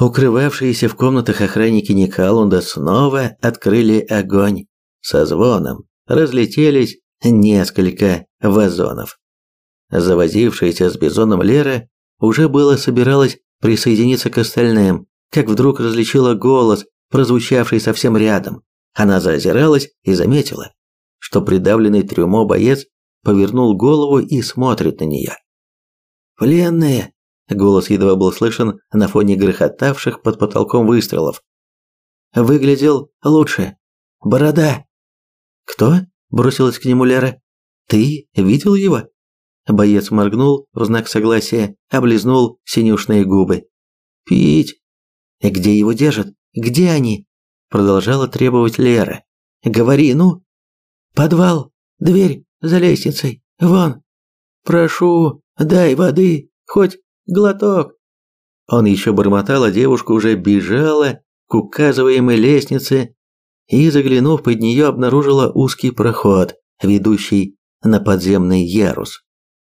Укрывавшиеся в комнатах охранники Никалунда снова открыли огонь. Со звоном разлетелись несколько вазонов. Завозившаяся с бизоном Лера уже было собиралась присоединиться к остальным, как вдруг различила голос, прозвучавший совсем рядом. Она заозиралась и заметила, что придавленный трюмо боец повернул голову и смотрит на нее. «Пленные!» – голос едва был слышен на фоне грохотавших под потолком выстрелов. «Выглядел лучше. Борода!» «Кто?» – бросилась к нему Лера. «Ты видел его?» Боец моргнул в знак согласия, облизнул синюшные губы. «Пить!» «Где его держат? Где они?» Продолжала требовать Лера. «Говори, ну!» Подвал, дверь за лестницей, вон. Прошу, дай воды, хоть глоток. Он еще бормотал, а девушка уже бежала к указываемой лестнице и, заглянув под нее, обнаружила узкий проход, ведущий на подземный ярус.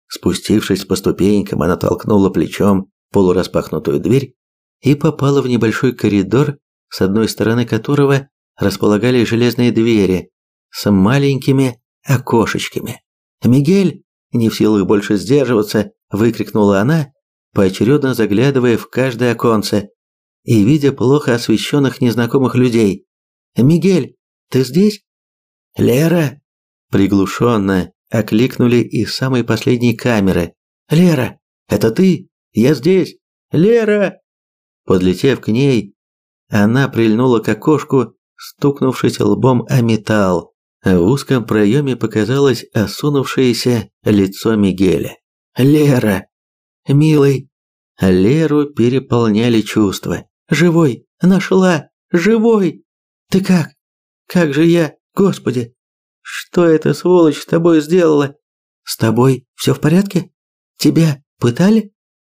Спустившись по ступенькам, она толкнула плечом полураспахнутую дверь и попала в небольшой коридор, с одной стороны которого располагались железные двери, с маленькими окошечками. «Мигель!» Не в силах больше сдерживаться, выкрикнула она, поочередно заглядывая в каждое оконце и видя плохо освещенных незнакомых людей. «Мигель, ты здесь?» «Лера!» Приглушенно окликнули из самой последней камеры. «Лера, это ты? Я здесь! Лера!» Подлетев к ней, она прильнула к окошку, стукнувшись лбом о металл. В узком проеме показалось осунувшееся лицо Мигеля. «Лера! Милый!» Леру переполняли чувства. «Живой! Нашла! Живой! Ты как? Как же я? Господи! Что эта сволочь с тобой сделала? С тобой все в порядке? Тебя пытали?»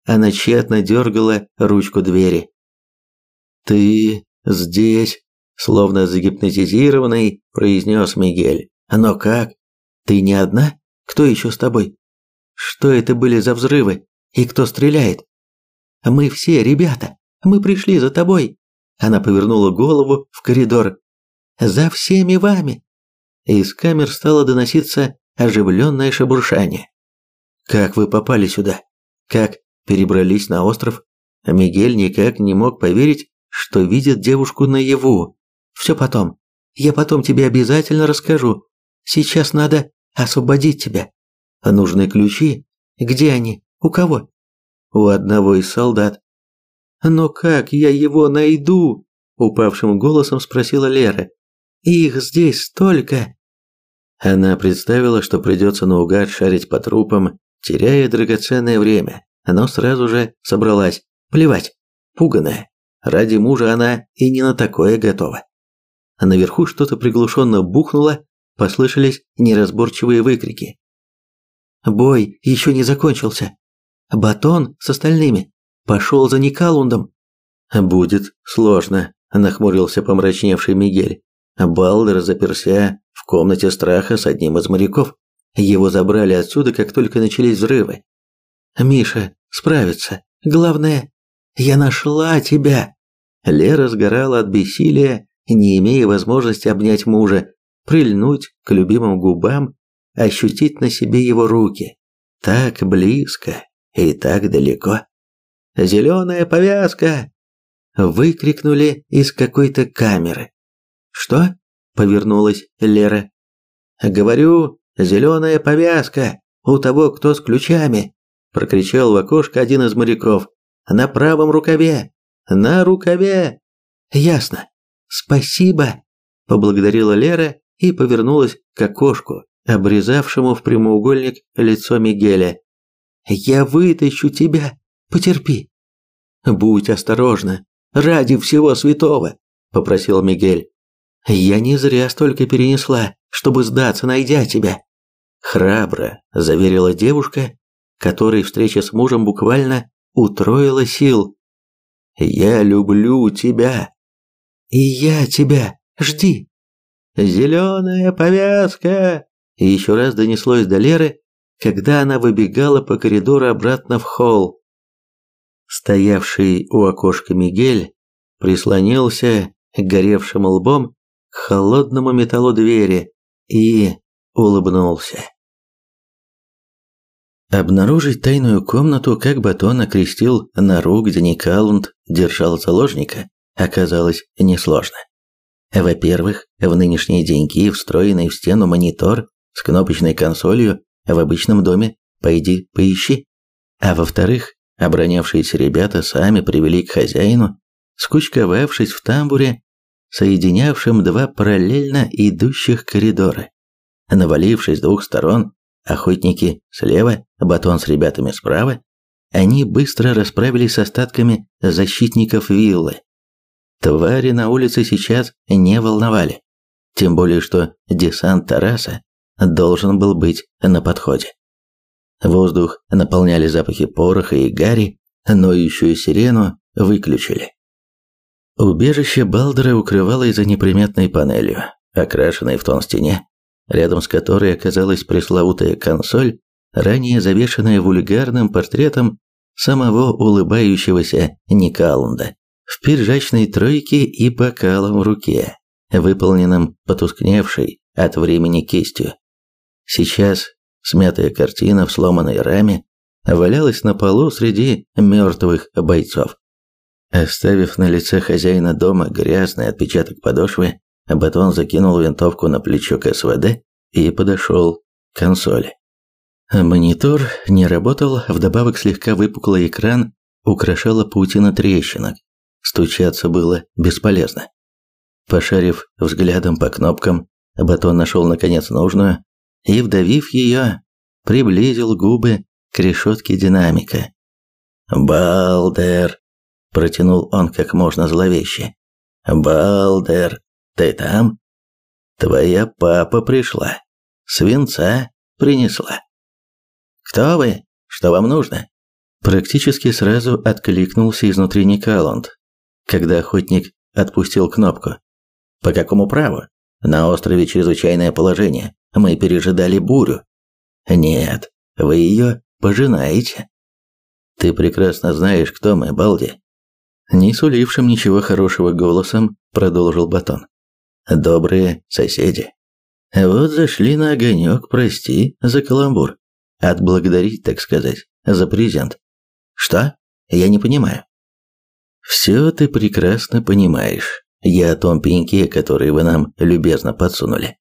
Она тщетно дергала ручку двери. «Ты здесь?» Словно загипнотизированный, произнес Мигель. «Но как? Ты не одна? Кто еще с тобой? Что это были за взрывы? И кто стреляет?» «Мы все, ребята, мы пришли за тобой!» Она повернула голову в коридор. «За всеми вами!» Из камер стало доноситься оживленное шебуршание. «Как вы попали сюда? Как перебрались на остров?» Мигель никак не мог поверить, что видит девушку наяву. Все потом. Я потом тебе обязательно расскажу. Сейчас надо освободить тебя. А нужны ключи? Где они? У кого? У одного из солдат. Но как я его найду? Упавшим голосом спросила Лера. Их здесь столько. Она представила, что придется наугад шарить по трупам, теряя драгоценное время, но сразу же собралась. Плевать, пуганая. Ради мужа она и не на такое готова наверху что-то приглушенно бухнуло, послышались неразборчивые выкрики. Бой еще не закончился. Батон с остальными пошел за Никалундом. Будет сложно, нахмурился помрачневший Мигель. Балдер заперся в комнате страха с одним из моряков. Его забрали отсюда, как только начались взрывы. Миша справится. Главное, я нашла тебя. Лера сгорала от бессилия не имея возможности обнять мужа, прильнуть к любимым губам, ощутить на себе его руки. Так близко и так далеко. «Зеленая повязка!» Выкрикнули из какой-то камеры. «Что?» – повернулась Лера. «Говорю, зеленая повязка! У того, кто с ключами!» – прокричал в окошко один из моряков. «На правом рукаве! На рукаве!» «Ясно! Спасибо!» – поблагодарила Лера и повернулась к окошку, обрезавшему в прямоугольник лицо Мигеля. «Я вытащу тебя! Потерпи!» «Будь осторожна! Ради всего святого!» – попросил Мигель. «Я не зря столько перенесла, чтобы сдаться, найдя тебя!» Храбро заверила девушка, которой встреча с мужем буквально утроила сил. «Я люблю тебя!» «И я тебя! Жди!» «Зеленая повязка!» Еще раз донеслось до Леры, когда она выбегала по коридору обратно в холл. Стоявший у окошка Мигель прислонился горевшим лбом к холодному металлу двери и улыбнулся. Обнаружить тайную комнату, как Батон окрестил нору, где Никалунд держал заложника, оказалось несложно. Во-первых, в нынешние деньги встроенный в стену монитор с кнопочной консолью в обычном доме «пойди поищи». А во-вторых, оборонявшиеся ребята сами привели к хозяину, скучковавшись в тамбуре, соединявшем два параллельно идущих коридора. Навалившись с двух сторон, охотники слева, батон с ребятами справа, они быстро расправились с остатками защитников виллы. Твари на улице сейчас не волновали, тем более что десант Тараса должен был быть на подходе. Воздух наполняли запахи пороха и гари, но еще и сирену выключили. Убежище Балдера укрывалось за неприметной панелью, окрашенной в тон стене, рядом с которой оказалась пресловутая консоль, ранее завешенная вульгарным портретом самого улыбающегося Никалунда в пиджачной тройке и бокалом в руке, выполненным потускневшей от времени кистью. Сейчас смятая картина в сломанной раме валялась на полу среди мертвых бойцов. Оставив на лице хозяина дома грязный отпечаток подошвы, Батон закинул винтовку на плечо к СВД и подошел к консоли. Монитор не работал, вдобавок слегка выпуклый экран украшала паутина трещинок. Стучаться было бесполезно. Пошарив взглядом по кнопкам, Батон нашел наконец нужную, и, вдавив ее, приблизил губы к решетке динамика. «Балдер!» – протянул он как можно зловеще. «Балдер, ты там? Твоя папа пришла. Свинца принесла. Кто вы? Что вам нужно?» Практически сразу откликнулся изнутри Никаланд, когда охотник отпустил кнопку. «По какому праву? На острове чрезвычайное положение. Мы пережидали бурю. Нет, вы ее пожинаете. Ты прекрасно знаешь, кто мы, Балди. Не сулившим ничего хорошего голосом продолжил Батон. Добрые соседи. Вот зашли на огонек, прости за каламбур. Отблагодарить, так сказать, за презент. Что? Я не понимаю. Все ты прекрасно понимаешь. Я о том пеньке, который вы нам любезно подсунули.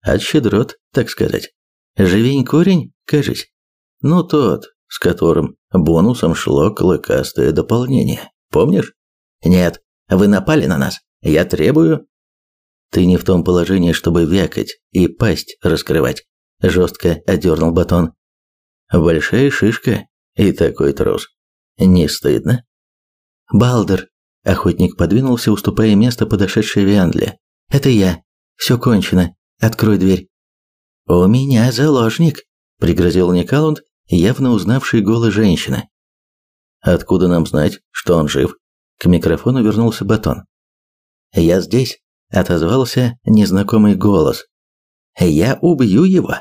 От щедрот, так сказать. Живень корень, кажись. Ну тот, с которым бонусом шло клыкастое дополнение. Помнишь? Нет, вы напали на нас. Я требую... Ты не в том положении, чтобы вякать и пасть раскрывать. Жестко одернул батон. Большая шишка и такой трус. Не стыдно? Балдер. Охотник подвинулся, уступая место подошедшей Виандле. Это я. Все кончено. Открой дверь». «У меня заложник», – пригрозил Никалунд, явно узнавший голос женщины. «Откуда нам знать, что он жив?» К микрофону вернулся Батон. «Я здесь», – отозвался незнакомый голос. «Я убью его?»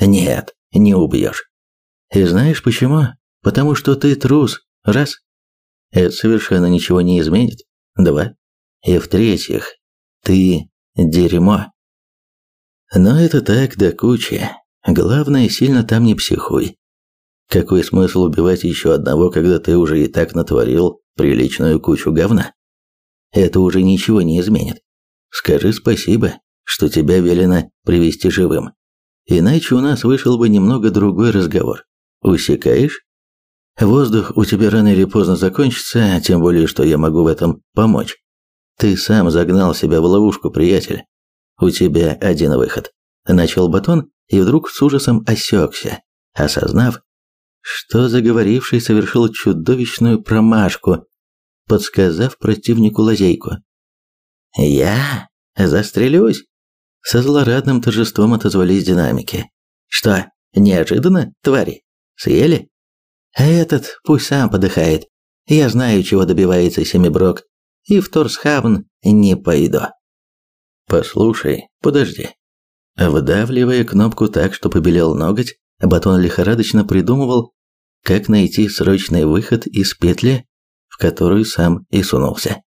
«Нет, не убьешь». «И знаешь почему? Потому что ты трус, раз. Это совершенно ничего не изменит, два. И в-третьих, Ты дерьмо. Но это так до кучи. Главное, сильно там не психуй. Какой смысл убивать еще одного, когда ты уже и так натворил приличную кучу говна? Это уже ничего не изменит. Скажи спасибо, что тебя велено привести живым. Иначе у нас вышел бы немного другой разговор. Усекаешь? Воздух у тебя рано или поздно закончится, тем более, что я могу в этом помочь. Ты сам загнал себя в ловушку, приятель. У тебя один выход. Начал Батон и вдруг с ужасом осекся, осознав, что заговоривший совершил чудовищную промашку, подсказав противнику лазейку. «Я? Застрелюсь?» Со злорадным торжеством отозвались динамики. «Что, неожиданно, твари? Съели?» «А этот пусть сам подыхает. Я знаю, чего добивается Семиброк, и в Торсхавн не пойду». «Послушай, подожди». Вдавливая кнопку так, что побелел ноготь, Батон лихорадочно придумывал, как найти срочный выход из петли, в которую сам и сунулся.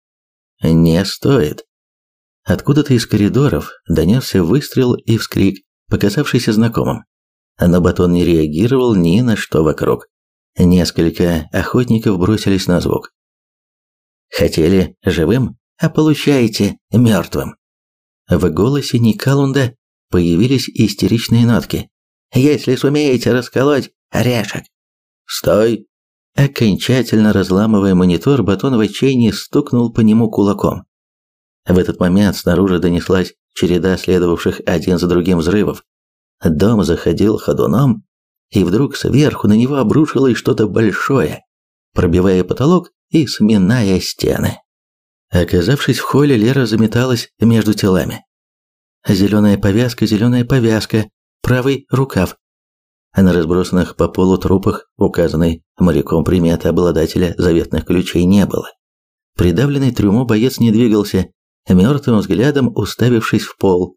«Не стоит». Откуда-то из коридоров донесся выстрел и вскрик, показавшийся знакомым. Но Батон не реагировал ни на что вокруг. Несколько охотников бросились на звук. Хотели живым, а получаете мертвым. В голосе Никалунда появились истеричные нотки. «Если сумеете расколоть орешек!» «Стой!» Окончательно разламывая монитор, Батон в отчаянии стукнул по нему кулаком. В этот момент снаружи донеслась череда следовавших один за другим взрывов. Дом заходил ходуном, и вдруг сверху на него обрушилось что-то большое, пробивая потолок и сминая стены. Оказавшись в холле, Лера заметалась между телами. Зеленая повязка, зеленая повязка, правый рукав. А на разбросанных по полу трупах указанной моряком приметы обладателя заветных ключей не было. Придавленный трюмо боец не двигался, мертвым взглядом уставившись в пол.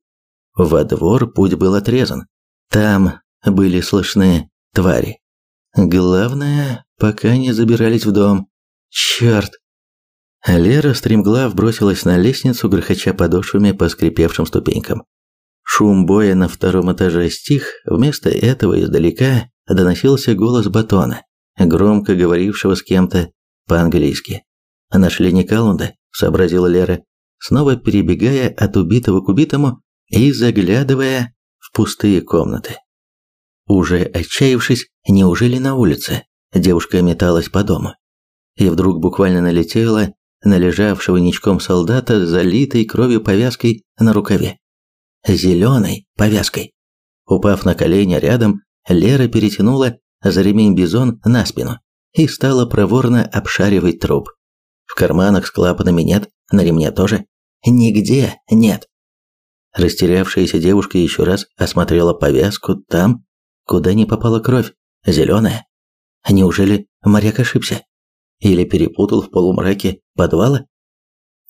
Во двор путь был отрезан. Там были слышны твари. Главное, пока не забирались в дом. Черт, Лера стремглав бросилась на лестницу, грохоча подошвами по скрипевшим ступенькам. Шум боя на втором этаже стих, вместо этого издалека доносился голос Батона, громко говорившего с кем-то по-английски. «Нашли Николунда», — сообразила Лера, снова перебегая от убитого к убитому и заглядывая в пустые комнаты. Уже отчаявшись, неужели на улице, девушка металась по дому. И вдруг буквально налетела на лежавшего ничком солдата с залитой кровью повязкой на рукаве. Зеленой повязкой. Упав на колени рядом, Лера перетянула за ремень бизон на спину и стала проворно обшаривать труп. В карманах с клапанами нет, на ремне тоже. Нигде нет. Растерявшаяся девушка еще раз осмотрела повязку там, куда не попала кровь, зеленая. Неужели моряк ошибся? Или перепутал в полумраке подвала?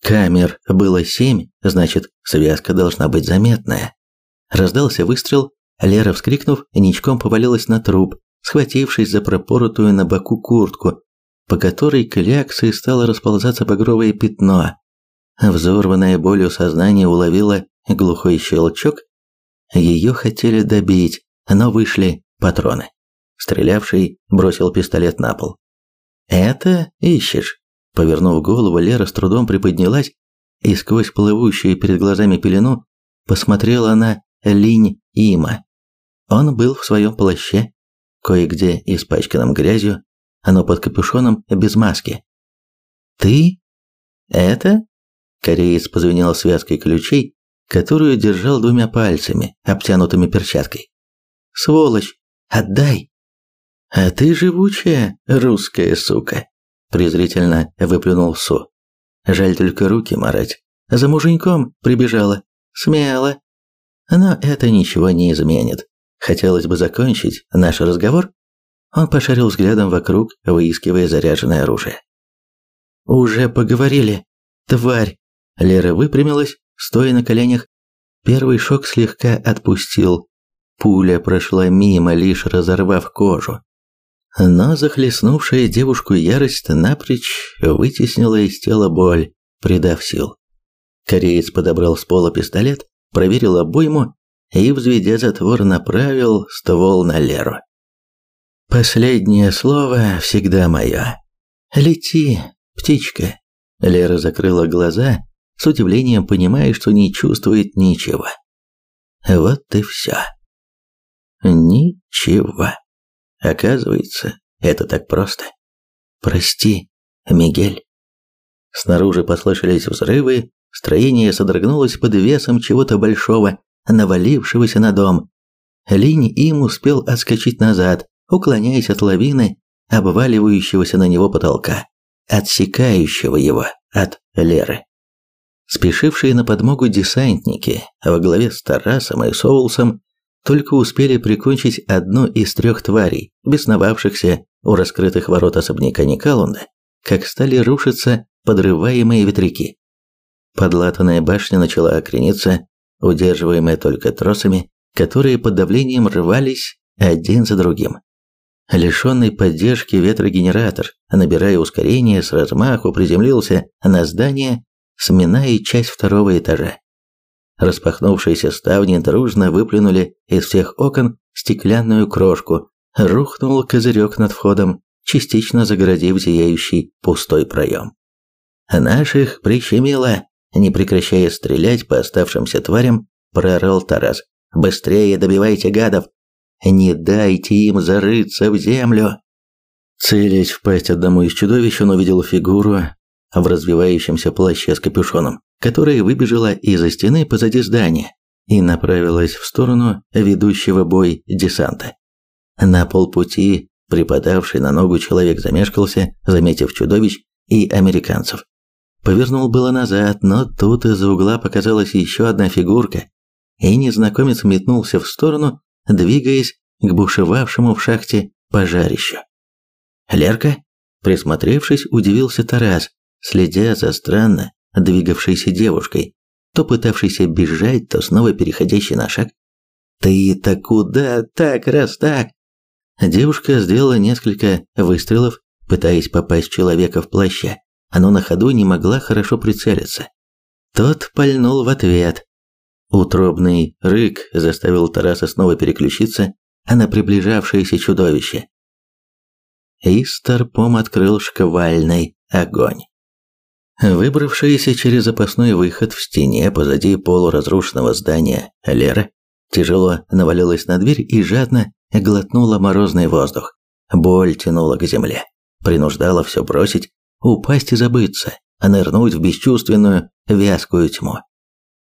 Камер было семь, значит, связка должна быть заметная. Раздался выстрел, Лера, вскрикнув, ничком повалилась на труп, схватившись за пропоротую на боку куртку, по которой кляксой стало расползаться багровое пятно. Взорванное болью сознание уловило глухой щелчок. Ее хотели добить, но вышли патроны. Стрелявший бросил пистолет на пол. «Это ищешь?» Повернув голову, Лера с трудом приподнялась и сквозь плывущую перед глазами пелену посмотрела на Линь Има. Он был в своем плаще, кое-где испачканном грязью, но под капюшоном без маски. «Ты? Это?» Кореец позвенел связкой ключей, которую держал двумя пальцами, обтянутыми перчаткой. «Сволочь! Отдай!» «А ты живучая русская сука!» презрительно выплюнул Су. «Жаль только руки марать. За муженьком прибежала. Смело. Но это ничего не изменит. Хотелось бы закончить наш разговор?» Он пошарил взглядом вокруг, выискивая заряженное оружие. «Уже поговорили. Тварь!» Лера выпрямилась, стоя на коленях. Первый шок слегка отпустил. Пуля прошла мимо, лишь разорвав кожу. Но захлестнувшая девушку ярость напрочь вытеснила из тела боль, придав сил. Кореец подобрал с пола пистолет, проверил обойму и, взведя затвор, направил ствол на Леру. «Последнее слово всегда мое. Лети, птичка». Лера закрыла глаза, с удивлением понимая, что не чувствует ничего. Вот и все. Ничего. Оказывается, это так просто. Прости, Мигель. Снаружи послышались взрывы, строение содрогнулось под весом чего-то большого, навалившегося на дом. Линь им успел отскочить назад, уклоняясь от лавины, обваливающегося на него потолка, отсекающего его от Леры. Спешившие на подмогу десантники во главе с Тарасом и Соулсом только успели прикончить одну из трех тварей, бесновавшихся у раскрытых ворот особняка Никалунда, как стали рушиться подрываемые ветряки. Подлатанная башня начала окрениться, удерживаемая только тросами, которые под давлением рвались один за другим. Лишенный поддержки ветрогенератор, набирая ускорение, с размаху приземлился на здание, сминая часть второго этажа. Распахнувшиеся ставни дружно выплюнули из всех окон стеклянную крошку, рухнул козырек над входом, частично загородив зияющий пустой проем. «Наших прищемило!» Не прекращая стрелять по оставшимся тварям, проорал Тарас. «Быстрее добивайте гадов! Не дайте им зарыться в землю!» Целясь в пасть одному из чудовищ, он увидел фигуру в развивающемся плаще с капюшоном которая выбежала из-за стены позади здания и направилась в сторону ведущего бой десанта. На полпути припадавший на ногу человек замешкался, заметив чудовищ и американцев. Повернул было назад, но тут из-за угла показалась еще одна фигурка, и незнакомец метнулся в сторону, двигаясь к бушевавшему в шахте пожарищу. «Лерка?» Присмотревшись, удивился Тарас, следя за странно двигавшейся девушкой, то пытавшейся бежать, то снова переходящей на шаг. «Ты-то куда так, раз так?» Девушка сделала несколько выстрелов, пытаясь попасть человека в плаща, но на ходу не могла хорошо прицелиться. Тот пальнул в ответ. Утробный рык заставил Тараса снова переключиться, на приближавшееся чудовище. И старпом открыл шквальный огонь. Выбравшаяся через запасной выход в стене позади полуразрушенного здания Лера тяжело навалилась на дверь и жадно глотнула морозный воздух. Боль тянула к земле, принуждала все бросить, упасть и забыться, нырнуть в бесчувственную, вязкую тьму.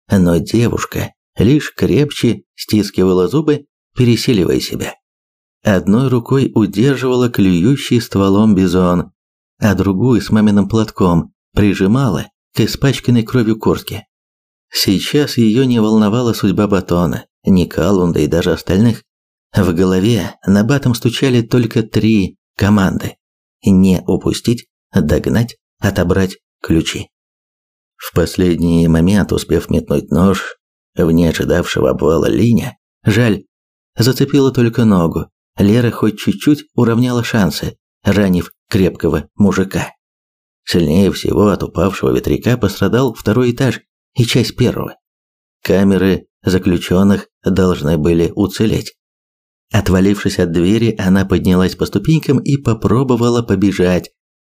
Но девушка лишь крепче стискивала зубы, пересиливая себя. Одной рукой удерживала клюющий стволом бизон, а другую с маминым платком прижимала к испачканной кровью куртке. Сейчас ее не волновала судьба Батона, Никалунда и даже остальных. В голове на батом стучали только три команды. Не упустить, догнать, отобрать ключи. В последний момент, успев метнуть нож в неожидавшего обвала линия, жаль, зацепила только ногу. Лера хоть чуть-чуть уравняла шансы, ранив крепкого мужика. Сильнее всего от упавшего ветряка пострадал второй этаж и часть первого. Камеры заключенных должны были уцелеть. Отвалившись от двери, она поднялась по ступенькам и попробовала побежать,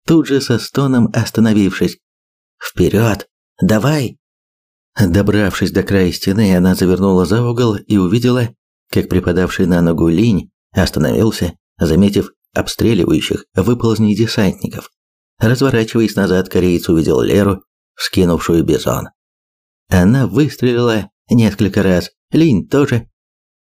тут же со стоном остановившись. «Вперед! Давай!» Добравшись до края стены, она завернула за угол и увидела, как припадавший на ногу линь остановился, заметив обстреливающих выползней десантников. Разворачиваясь назад, кореец увидел Леру, вскинувшую бизон. Она выстрелила несколько раз, Линь тоже.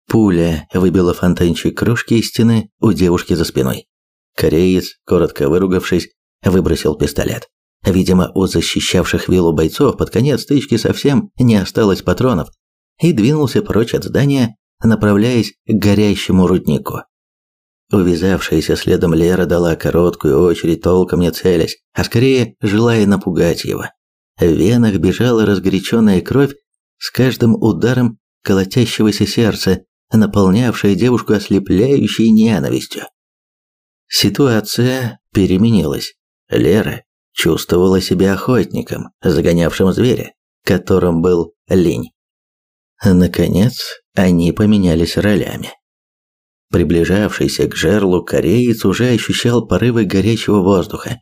Пуля выбила фонтанчик крошки из стены у девушки за спиной. Кореец, коротко выругавшись, выбросил пистолет. Видимо, у защищавших виллу бойцов под конец стычки совсем не осталось патронов, и двинулся прочь от здания, направляясь к горящему руднику. Увязавшаяся следом Лера дала короткую очередь, толком не целясь, а скорее желая напугать его. В венах бежала разгоряченная кровь с каждым ударом колотящегося сердца, наполнявшая девушку ослепляющей ненавистью. Ситуация переменилась. Лера чувствовала себя охотником, загонявшим зверя, которым был Линь. Наконец, они поменялись ролями. Приближавшийся к жерлу кореец уже ощущал порывы горячего воздуха.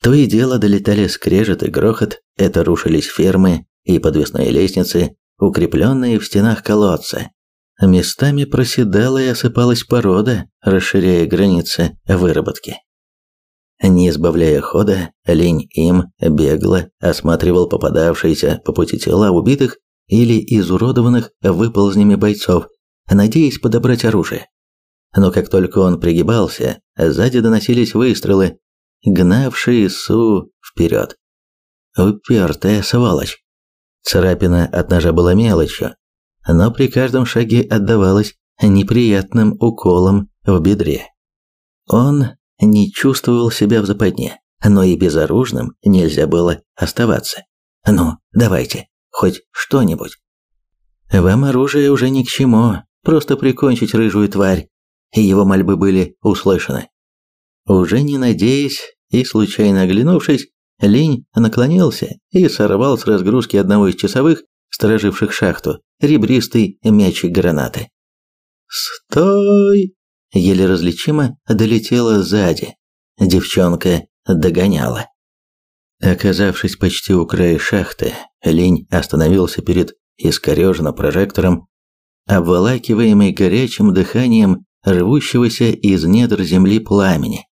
То и дело долетали скрежет и грохот, это рушились фермы и подвесные лестницы, укрепленные в стенах колодца. Местами проседала и осыпалась порода, расширяя границы выработки. Не сбавляя хода, Лень им бегло осматривал попадавшиеся по пути тела убитых или изуродованных выползнями бойцов, надеясь подобрать оружие. Но как только он пригибался, сзади доносились выстрелы, гнавшие Су вперед. Упертая сволочь. Царапина от ножа была мелочью, но при каждом шаге отдавалась неприятным уколом в бедре. Он не чувствовал себя в западне, но и безоружным нельзя было оставаться. Ну, давайте, хоть что-нибудь. Вам оружие уже ни к чему, просто прикончить рыжую тварь. И его мольбы были услышаны. Уже не надеясь и случайно оглянувшись, Линь наклонился и сорвал с разгрузки одного из часовых, стороживших шахту, ребристый мячик гранаты. «Стой!» Еле различимо долетела сзади. Девчонка догоняла. Оказавшись почти у края шахты, Линь остановился перед искореженным прожектором, обволакиваемый горячим дыханием рвущегося из недр земли пламени.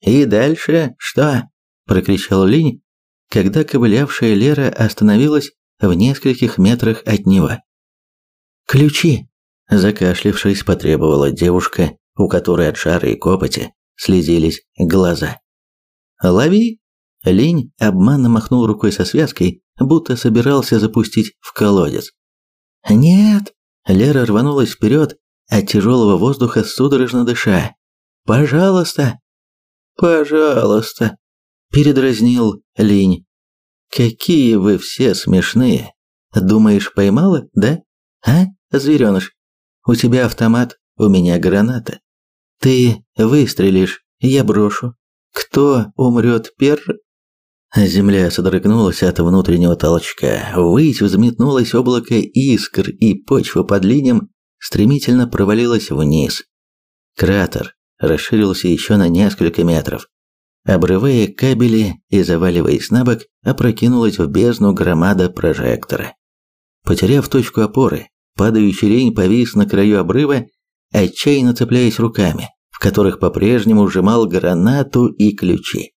«И дальше что?» – прокричал Линь, когда ковылявшая Лера остановилась в нескольких метрах от него. «Ключи!» – закашлившись, потребовала девушка, у которой от жара и копоти слезились глаза. «Лови!» Линь обманно махнул рукой со связкой, будто собирался запустить в колодец. «Нет!» Лера рванулась вперед, от тяжелого воздуха судорожно дыша. «Пожалуйста!» «Пожалуйста!» – передразнил Линь. «Какие вы все смешные! Думаешь, поймала, да? А, звереныш? У тебя автомат, у меня граната. Ты выстрелишь, я брошу. Кто умрет пер...» Земля содрогнулась от внутреннего толчка, ввысь взметнулось облако искр, и почва под линием стремительно провалилась вниз. Кратер расширился еще на несколько метров. Обрывая кабели и заваливаясь на бок, опрокинулась в бездну громада прожектора. Потеряв точку опоры, падающий рень повис на краю обрыва, отчаянно цепляясь руками, в которых по-прежнему сжимал гранату и ключи.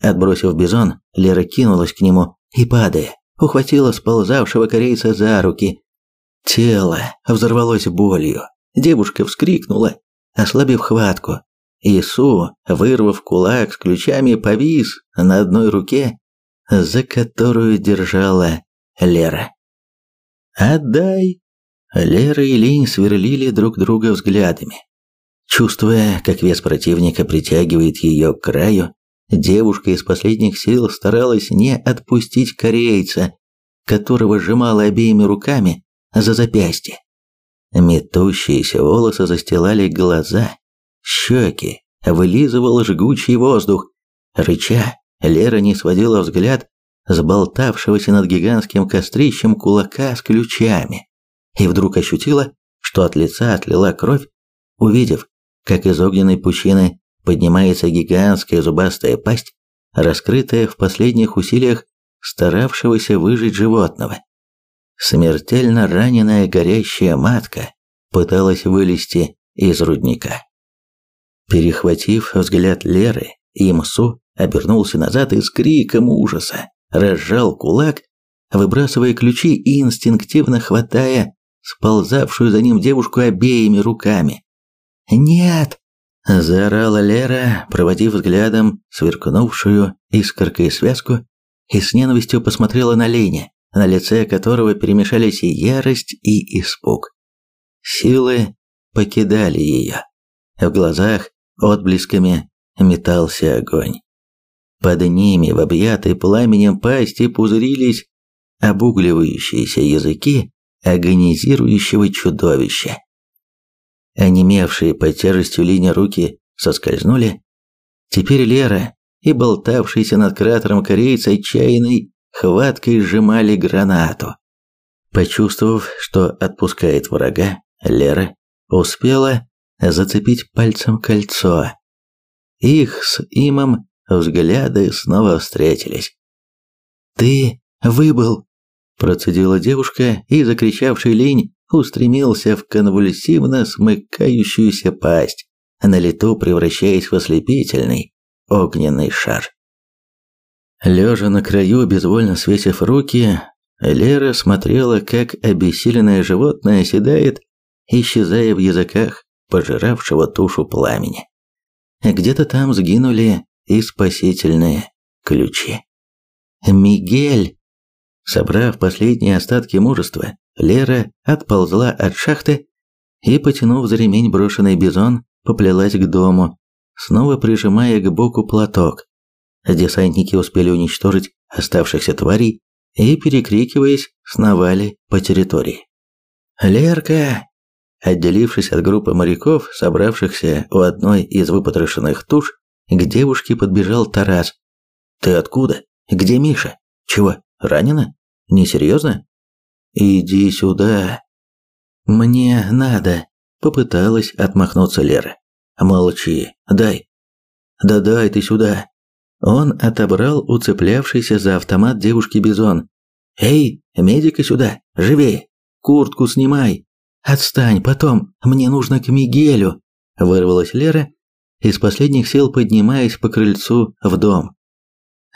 Отбросив бизон, Лера кинулась к нему и, падая, ухватила сползавшего корейца за руки. Тело взорвалось болью. Девушка вскрикнула, ослабив хватку. Ису, вырвав кулак с ключами, повис на одной руке, за которую держала Лера. «Отдай!» Лера и Линь сверлили друг друга взглядами. Чувствуя, как вес противника притягивает ее к краю, девушка из последних сил старалась не отпустить корейца, которого сжимала обеими руками за запястье. Метущиеся волосы застилали глаза, щеки, вылизывал жгучий воздух. Рыча, Лера не сводила взгляд с болтавшегося над гигантским кострищем кулака с ключами и вдруг ощутила, что от лица отлила кровь, увидев, как из огненной пучины поднимается гигантская зубастая пасть, раскрытая в последних усилиях старавшегося выжить животного. Смертельно раненая горящая матка пыталась вылезти из рудника. Перехватив взгляд Леры, Имсу обернулся назад и с криком ужаса разжал кулак, выбрасывая ключи и инстинктивно хватая сползавшую за ним девушку обеими руками. «Нет!» – заорала Лера, проводив взглядом сверкнувшую искоркой связку, и с ненавистью посмотрела на Леня, на лице которого перемешались и ярость, и испуг. Силы покидали ее. В глазах отблесками метался огонь. Под ними в объятой пламенем пасти пузырились обугливающиеся языки агонизирующего чудовища. Онемевшие под тяжестью линии руки соскользнули. Теперь Лера и болтавшийся над кратером кореец отчаянной хваткой сжимали гранату. Почувствовав, что отпускает врага, Лера успела зацепить пальцем кольцо. Их с Имом взгляды снова встретились. «Ты выбыл!» – процедила девушка, и закричавший лень устремился в конвульсивно смыкающуюся пасть, на лету превращаясь в ослепительный огненный шар. Лежа на краю, безвольно свесив руки, Лера смотрела, как обессиленное животное оседает, исчезая в языках пожиравшего тушу пламени. Где-то там сгинули и спасительные ключи. «Мигель!» Собрав последние остатки мужества, Лера отползла от шахты и, потянув за ремень брошенный бизон, поплелась к дому, снова прижимая к боку платок. Десантники успели уничтожить оставшихся тварей и, перекрикиваясь, сновали по территории. «Лерка!» Отделившись от группы моряков, собравшихся у одной из выпотрошенных туш, к девушке подбежал Тарас. «Ты откуда? Где Миша? Чего, ранена? Несерьезно?» «Иди сюда». «Мне надо», — попыталась отмахнуться Лера. «Молчи, дай». «Да дай ты сюда». Он отобрал уцеплявшийся за автомат девушки бизон. «Эй, медика сюда, живее! Куртку снимай!» «Отстань, потом, мне нужно к Мигелю!» Вырвалась Лера, из последних сил поднимаясь по крыльцу в дом.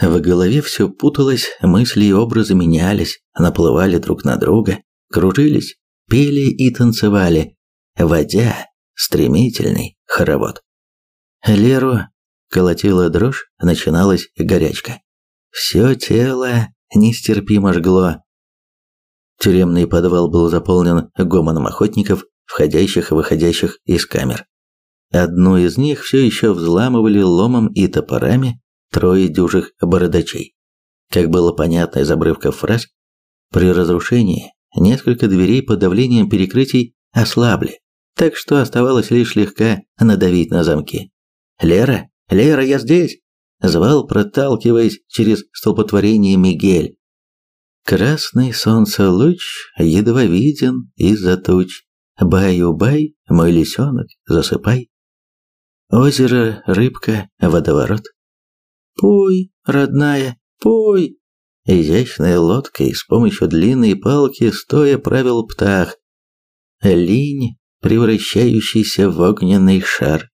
В голове все путалось, мысли и образы менялись, наплывали друг на друга, кружились, пели и танцевали, водя стремительный хоровод. Леру колотила дрожь, начиналась горячка. Все тело нестерпимо жгло. Тюремный подвал был заполнен гомоном охотников, входящих и выходящих из камер. Одну из них все еще взламывали ломом и топорами, трое дюжих бородачей. Как было понятно из обрывков фраз, при разрушении несколько дверей под давлением перекрытий ослабли, так что оставалось лишь слегка надавить на замки. «Лера! Лера, я здесь!» – звал, проталкиваясь через столпотворение Мигель. Красный солнце луч едва виден из-за туч. Баю-бай, мой лисенок, засыпай. Озеро, рыбка, водоворот, «Пой, родная, пой!» Изящной лодкой с помощью длинной палки стоя правил птах. Линь, превращающийся в огненный шар.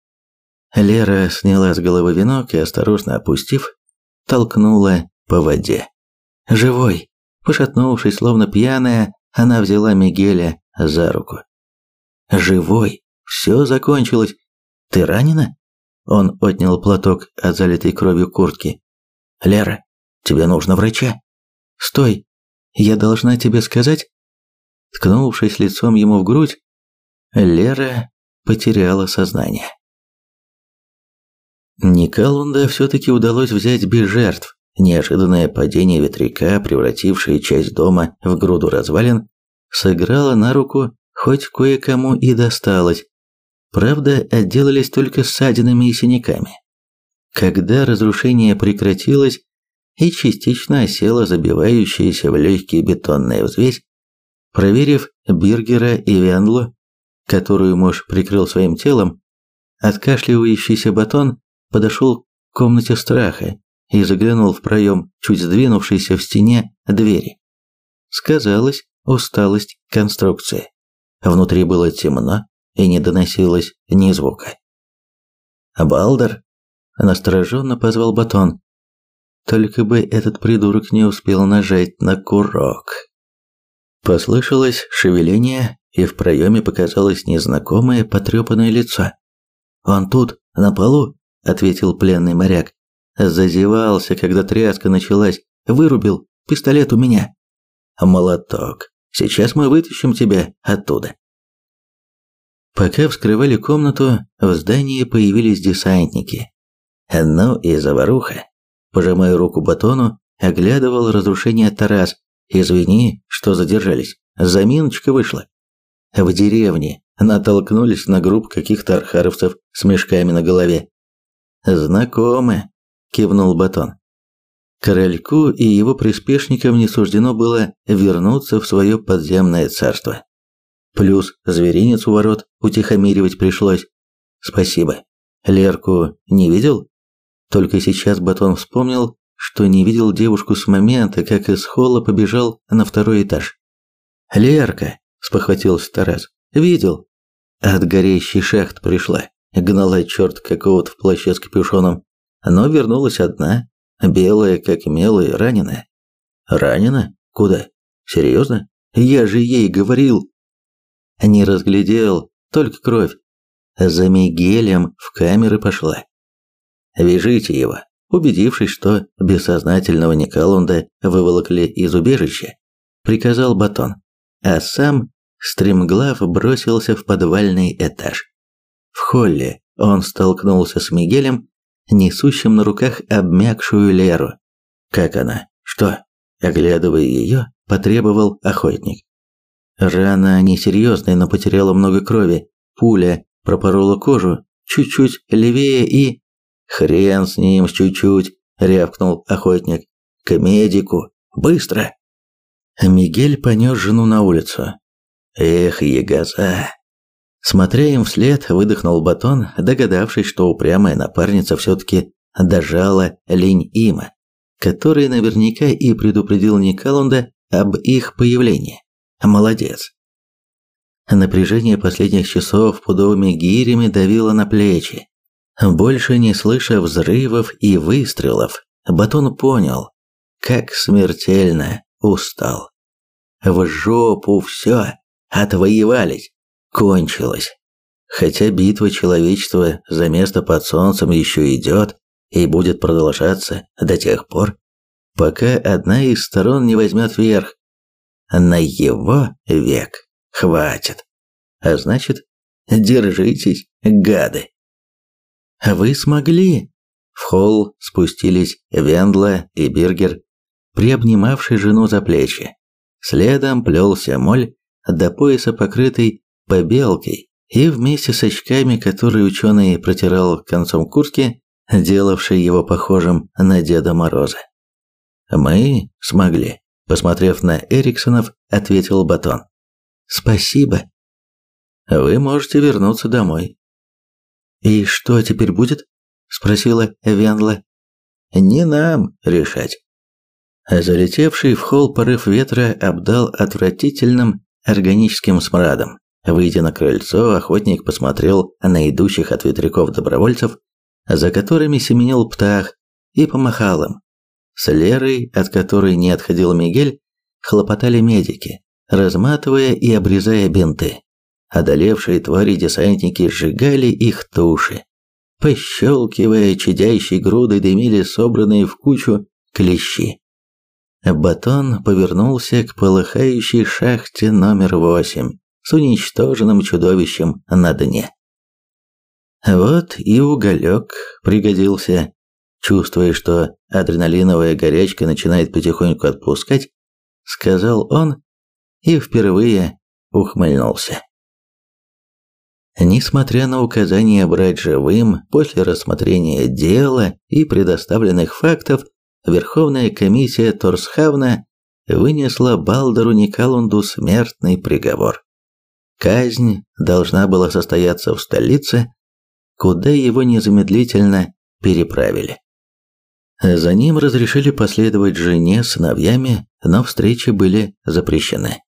Лера сняла с головы венок и, осторожно опустив, толкнула по воде. «Живой!» Пошатнувшись, словно пьяная, она взяла Мигеля за руку. «Живой! Все закончилось! Ты ранена?» Он отнял платок от залитой кровью куртки. «Лера, тебе нужно врача». «Стой! Я должна тебе сказать...» Ткнувшись лицом ему в грудь, Лера потеряла сознание. Николунда все-таки удалось взять без жертв. Неожиданное падение ветряка, превратившее часть дома в груду развалин, сыграло на руку, хоть кое-кому и досталось. Правда, отделались только ссадинами и синяками. Когда разрушение прекратилось и частично осела забивающаяся в легкие бетонная взвесь, проверив Биргера и Венлу, которую муж прикрыл своим телом, откашливающийся батон подошел к комнате страха и заглянул в проем, чуть сдвинувшейся в стене двери. Сказалась усталость конструкции. Внутри было темно, и не доносилось ни звука. «Балдер!» – настороженно позвал Батон. Только бы этот придурок не успел нажать на курок. Послышалось шевеление, и в проеме показалось незнакомое потрепанное лицо. «Он тут, на полу», – ответил пленный моряк. Зазевался, когда тряска началась. Вырубил. Пистолет у меня. Молоток. Сейчас мы вытащим тебя оттуда. Пока вскрывали комнату, в здании появились десантники. Ну и заваруха. Пожимая руку Батону, оглядывал разрушение Тарас. «Извини, что задержались. Заминочка вышла». В деревне натолкнулись на группу каких-то архаровцев с мешками на голове. «Знакомы», – кивнул Батон. Корольку и его приспешникам не суждено было вернуться в свое подземное царство. Плюс зверинец у ворот утихомиривать пришлось. Спасибо. Лерку не видел? Только сейчас Батон вспомнил, что не видел девушку с момента, как из холла побежал на второй этаж. «Лерка!» – спохватился Тарас. «Видел. От горящей шахт пришла. Гнала черт какого-то в плаще с капюшоном. Но вернулась одна, белая, как мел и раненая. Ранена? Куда? Серьезно? Я же ей говорил. Не разглядел, только кровь. За Мигелем в камеры пошла. Вяжите его. Убедившись, что бессознательного Николунда выволокли из убежища, приказал Батон, а сам стремглав бросился в подвальный этаж. В холле он столкнулся с Мигелем, несущим на руках обмякшую Леру. «Как она? Что?» Оглядывая ее, потребовал охотник. Рана несерьезная, но потеряла много крови. Пуля пропорола кожу, чуть-чуть левее и... «Хрен с ним, чуть-чуть!» – рявкнул охотник. «К медику! Быстро!» Мигель понес жену на улицу. «Эх, ягоза!» Смотря им вслед, выдохнул Батон, догадавшись, что упрямая напарница все-таки дожала лень има, который наверняка и предупредил Николунда об их появлении. Молодец. Напряжение последних часов пудовыми гирями давило на плечи. Больше не слыша взрывов и выстрелов, Батон понял, как смертельно устал. В жопу все, отвоевались кончилось. Хотя битва человечества за место под солнцем еще идет и будет продолжаться до тех пор, пока одна из сторон не возьмет верх. На его век хватит. А значит, держитесь, гады. Вы смогли. В холл спустились Вендла и Биргер, приобнимавший жену за плечи. Следом плелся моль, до пояса покрытый побелкой и вместе с очками, которые ученый протирал концом куртки, делавший его похожим на Деда Мороза. «Мы смогли», – посмотрев на Эриксонов, ответил Батон. «Спасибо. Вы можете вернуться домой». «И что теперь будет?» – спросила Венла. «Не нам решать». Залетевший в холл порыв ветра обдал отвратительным органическим смрадом. Выйдя на крыльцо, охотник посмотрел на идущих от ветряков добровольцев, за которыми семенил птах, и помахал им. С Лерой, от которой не отходил Мигель, хлопотали медики, разматывая и обрезая бинты. Одолевшие твари десантники сжигали их туши. Пощелкивая чадящей грудой дымили собранные в кучу клещи. Батон повернулся к полыхающей шахте номер восемь с уничтоженным чудовищем на дне. Вот и уголек пригодился. Чувствуя, что адреналиновая горячка начинает потихоньку отпускать, сказал он и впервые ухмыльнулся. Несмотря на указание брать живым, после рассмотрения дела и предоставленных фактов, Верховная комиссия Торсхавна вынесла Балдеру Никалунду смертный приговор. Казнь должна была состояться в столице, куда его незамедлительно переправили. За ним разрешили последовать жене с сыновьями, но встречи были запрещены.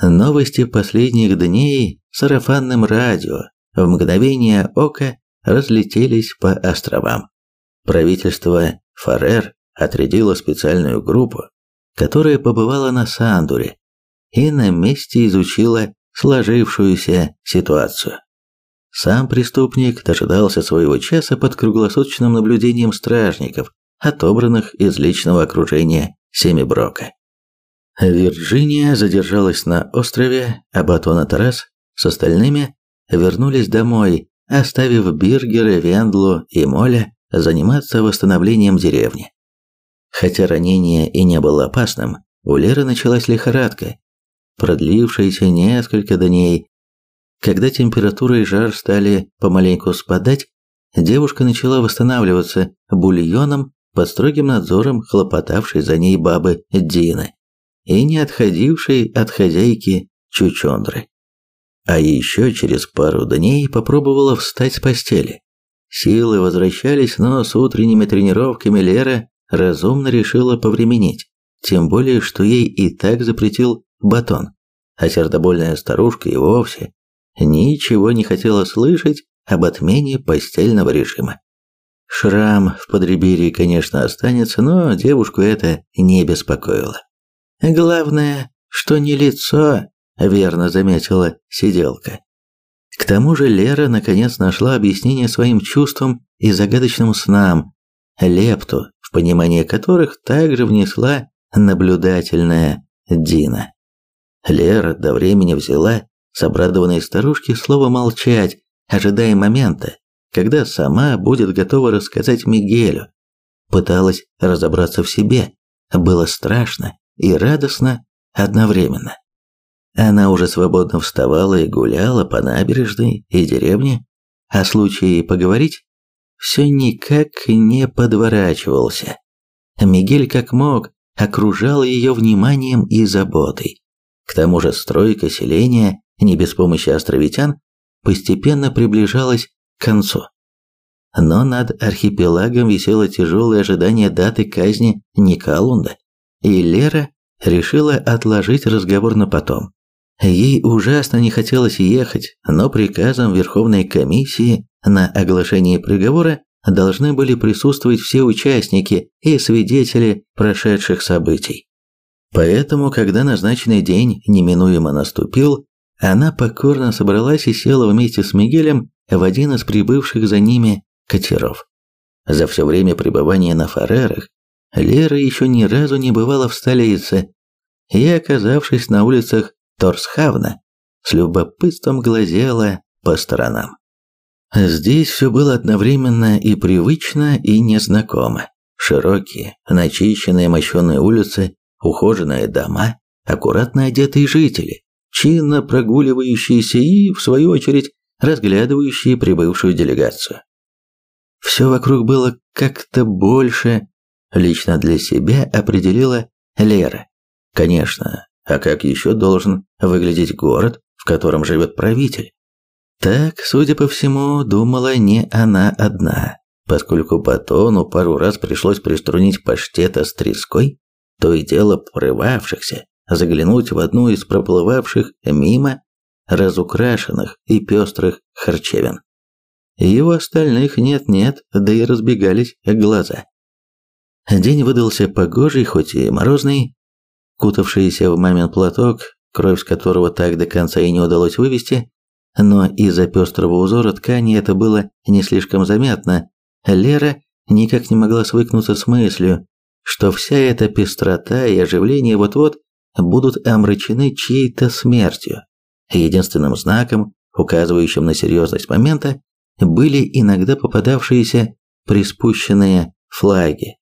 Новости последних дней сарафанным радио в мгновение ока разлетелись по островам. Правительство Фарер отрядило специальную группу, которая побывала на Сандуре и на месте изучила сложившуюся ситуацию. Сам преступник дожидался своего часа под круглосуточным наблюдением стражников, отобранных из личного окружения Семиброка. Вирджиния задержалась на острове, а Батон и Тарас с остальными вернулись домой, оставив Биргера, Вендлу и Моля заниматься восстановлением деревни. Хотя ранение и не было опасным, у Леры началась лихорадка, продлившаяся несколько дней. Когда температура и жар стали помаленьку спадать, девушка начала восстанавливаться бульоном, под строгим надзором хлопотавшей за ней бабы Дины и не отходившей от хозяйки Чучондры. А еще через пару дней попробовала встать с постели. Силы возвращались, но с утренними тренировками Лера разумно решила повременить, тем более, что ей и так запретил батон, а сердобольная старушка и вовсе ничего не хотела слышать об отмене постельного режима. Шрам в подреберье, конечно, останется, но девушку это не беспокоило. Главное, что не лицо, верно заметила сиделка. К тому же Лера наконец нашла объяснение своим чувствам и загадочным снам, лепту, в понимание которых также внесла наблюдательная Дина. Лера до времени взяла с обрадованной старушки слово молчать, ожидая момента, когда сама будет готова рассказать Мигелю. Пыталась разобраться в себе. Было страшно и радостно одновременно. Она уже свободно вставала и гуляла по набережной и деревне, а случай поговорить все никак не подворачивался. Мигель как мог окружал ее вниманием и заботой. К тому же стройка селения, не без помощи островитян, постепенно приближалась к концу. Но над архипелагом висело тяжелое ожидание даты казни Никалунда, и Лера решила отложить разговор на потом. Ей ужасно не хотелось ехать, но приказом Верховной комиссии на оглашение приговора должны были присутствовать все участники и свидетели прошедших событий. Поэтому, когда назначенный день неминуемо наступил, она покорно собралась и села вместе с Мигелем в один из прибывших за ними катеров. За все время пребывания на Фарерах Лера еще ни разу не бывала в столице и, оказавшись на улицах Торсхавна, с любопытством глазела по сторонам. Здесь все было одновременно и привычно, и незнакомо. Широкие, начищенные мощеные улицы, ухоженные дома, аккуратно одетые жители, чинно прогуливающиеся и, в свою очередь, разглядывающие прибывшую делегацию. Все вокруг было как-то больше, лично для себя определила Лера. Конечно, а как еще должен выглядеть город, в котором живет правитель? Так, судя по всему, думала не она одна, поскольку Батону пару раз пришлось приструнить паштета с треской, то и дело порывавшихся заглянуть в одну из проплывавших мимо разукрашенных и пестрых харчевин. Его остальных нет-нет, да и разбегались глаза. День выдался погожий, хоть и морозный. Кутавшийся в мамин платок, кровь с которого так до конца и не удалось вывести, но из-за пестрого узора ткани это было не слишком заметно. Лера никак не могла свыкнуться с мыслью, что вся эта пестрота и оживление вот-вот будут омрачены чьей-то смертью. Единственным знаком, указывающим на серьезность момента, были иногда попадавшиеся приспущенные флаги.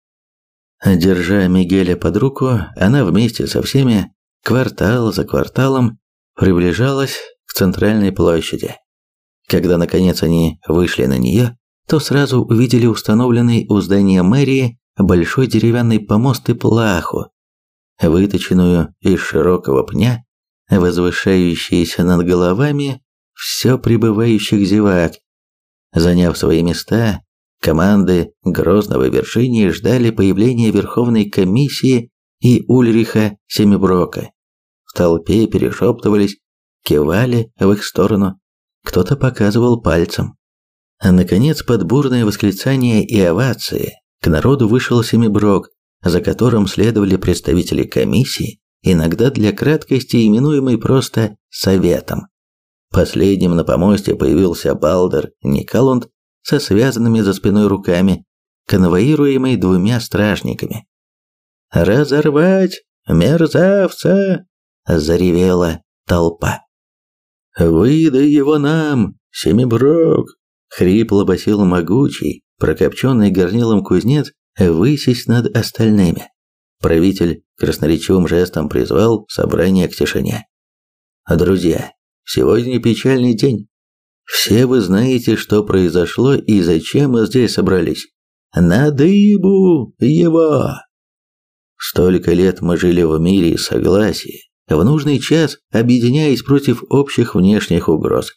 Держа Мигеля под руку, она вместе со всеми, квартал за кварталом, приближалась к центральной площади. Когда наконец они вышли на нее, то сразу увидели установленный у здания мэрии большой деревянный помост и плаху, выточенную из широкого пня, возвышающиеся над головами все прибывающих зевак. Заняв свои места, команды Грозного Вершиния ждали появления Верховной комиссии и Ульриха Семиброка. В толпе перешептывались, кивали в их сторону, кто-то показывал пальцем. А наконец, под бурное восклицание и овации, к народу вышел Семиброк, за которым следовали представители комиссии, иногда для краткости именуемый просто «советом». Последним на помосте появился Балдер Николанд со связанными за спиной руками, конвоируемый двумя стражниками. «Разорвать мерзавца!» – заревела толпа. «Выдай его нам, Семиброк!» – хрипло басил могучий, прокопченный горнилом кузнец, высись над остальными. Правитель красноречивым жестом призвал собрание к тишине. «Друзья, сегодня печальный день. Все вы знаете, что произошло и зачем мы здесь собрались. На дыбу его! Столько лет мы жили в мире и согласии, в нужный час объединяясь против общих внешних угроз.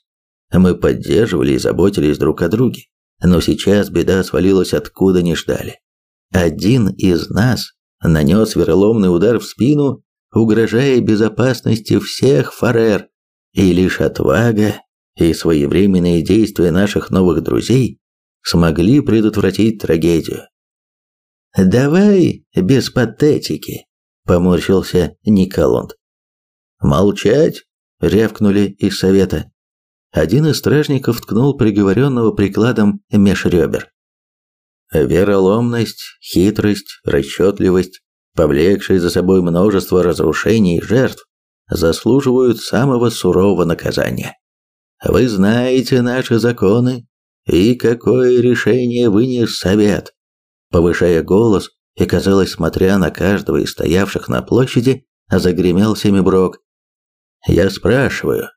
Мы поддерживали и заботились друг о друге. Но сейчас беда свалилась откуда не ждали. Один из нас нанес вероломный удар в спину, угрожая безопасности всех фарер, и лишь отвага и своевременные действия наших новых друзей смогли предотвратить трагедию. «Давай без патетики», – поморщился Николанд. «Молчать!» – рявкнули из совета. Один из стражников ткнул приговоренного прикладом меж ребер. Вероломность, хитрость, расчетливость, повлекшие за собой множество разрушений и жертв, заслуживают самого сурового наказания. Вы знаете наши законы и какое решение вынес совет. Повышая голос и, казалось, смотря на каждого из стоявших на площади, загремел Семиброк. Я спрашиваю,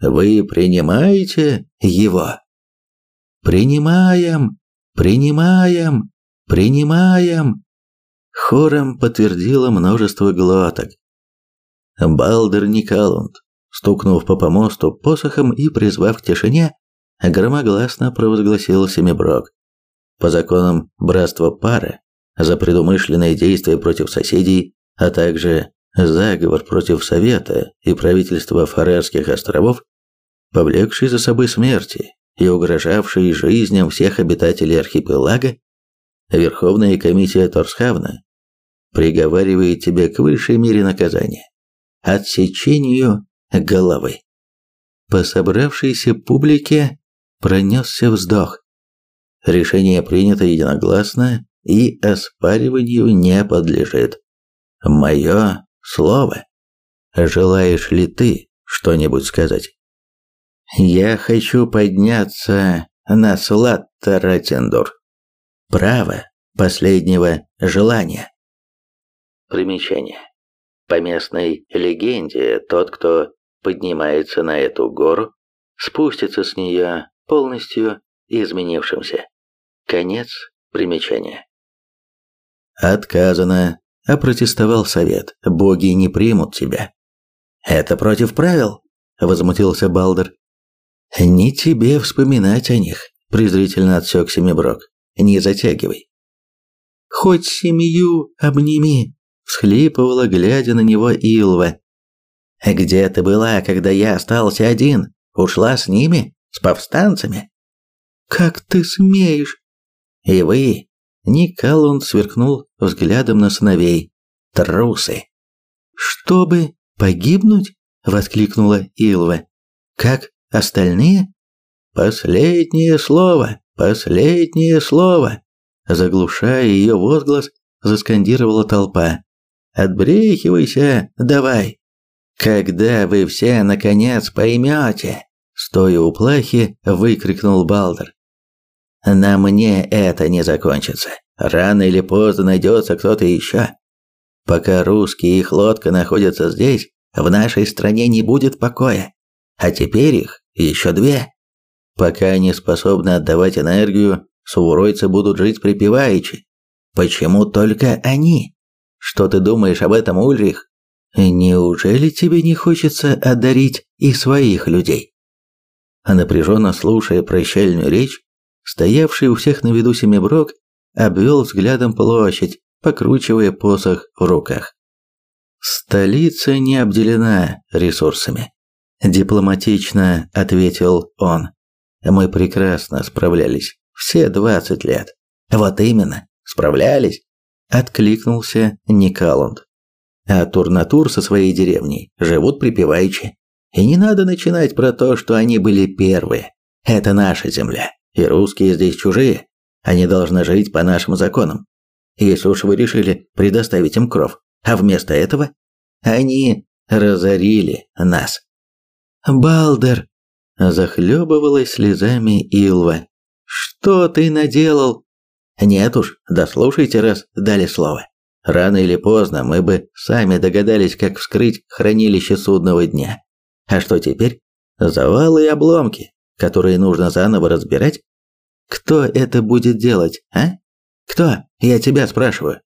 вы принимаете его? Принимаем, принимаем, принимаем. Хором подтвердило множество глоток. Балдер Никалунд, стукнув по помосту посохом и призвав к тишине, громогласно провозгласил Семиброк. По законам братства пары, за предумышленные действия против соседей, а также заговор против Совета и правительства Фарерских островов, повлекший за собой смерти и угрожавший жизням всех обитателей архипелага, Верховная комиссия Торсхавна приговаривает тебя к высшей мере наказания – отсечению головы. По собравшейся публике пронесся вздох. Решение принято единогласно и оспариванию не подлежит. Мое слово. Желаешь ли ты что-нибудь сказать? Я хочу подняться на Слаттаратендур. Право последнего желания. Примечание. По местной легенде, тот, кто поднимается на эту гору, спустится с нее полностью изменившимся. Конец примечания. Отказано, опротестовал совет. Боги не примут тебя. Это против правил, возмутился Балдер. «Не тебе вспоминать о них», – презрительно отсек Семиброк. «Не затягивай». «Хоть семью обними», – всхлипывала, глядя на него Илва. «Где ты была, когда я остался один? Ушла с ними? С повстанцами?» «Как ты смеешь?» «И вы?» – Николун сверкнул взглядом на сыновей. «Трусы!» «Чтобы погибнуть?» – воскликнула Илва. «Как Остальные? Последнее слово, последнее слово. Заглушая ее возглас, заскандировала толпа. Отбрехивайся, давай. Когда вы все наконец поймете, стоя у плахи, выкрикнул Балдер. На мне это не закончится. Рано или поздно найдется кто-то еще. Пока русские и их лодка находятся здесь, в нашей стране не будет покоя. А теперь их еще две. Пока они способны отдавать энергию, сувуройцы будут жить припеваючи. Почему только они? Что ты думаешь об этом, Ульрих? Неужели тебе не хочется одарить и своих людей? А напряженно слушая прощальную речь, стоявший у всех на виду Семиброк обвел взглядом площадь, покручивая посох в руках. Столица не обделена ресурсами. Дипломатично ответил он. Мы прекрасно справлялись. Все двадцать лет. Вот именно, справлялись. Откликнулся Никаланд. А Турнатур со своей деревней живут припеваючи. И не надо начинать про то, что они были первые. Это наша земля. И русские здесь чужие. Они должны жить по нашим законам. Если уж вы решили предоставить им кров. А вместо этого они разорили нас. «Балдер!» – захлебывалась слезами Илва. «Что ты наделал?» «Нет уж, дослушайте, раз дали слово. Рано или поздно мы бы сами догадались, как вскрыть хранилище судного дня. А что теперь? Завалы и обломки, которые нужно заново разбирать? Кто это будет делать, а? Кто? Я тебя спрашиваю.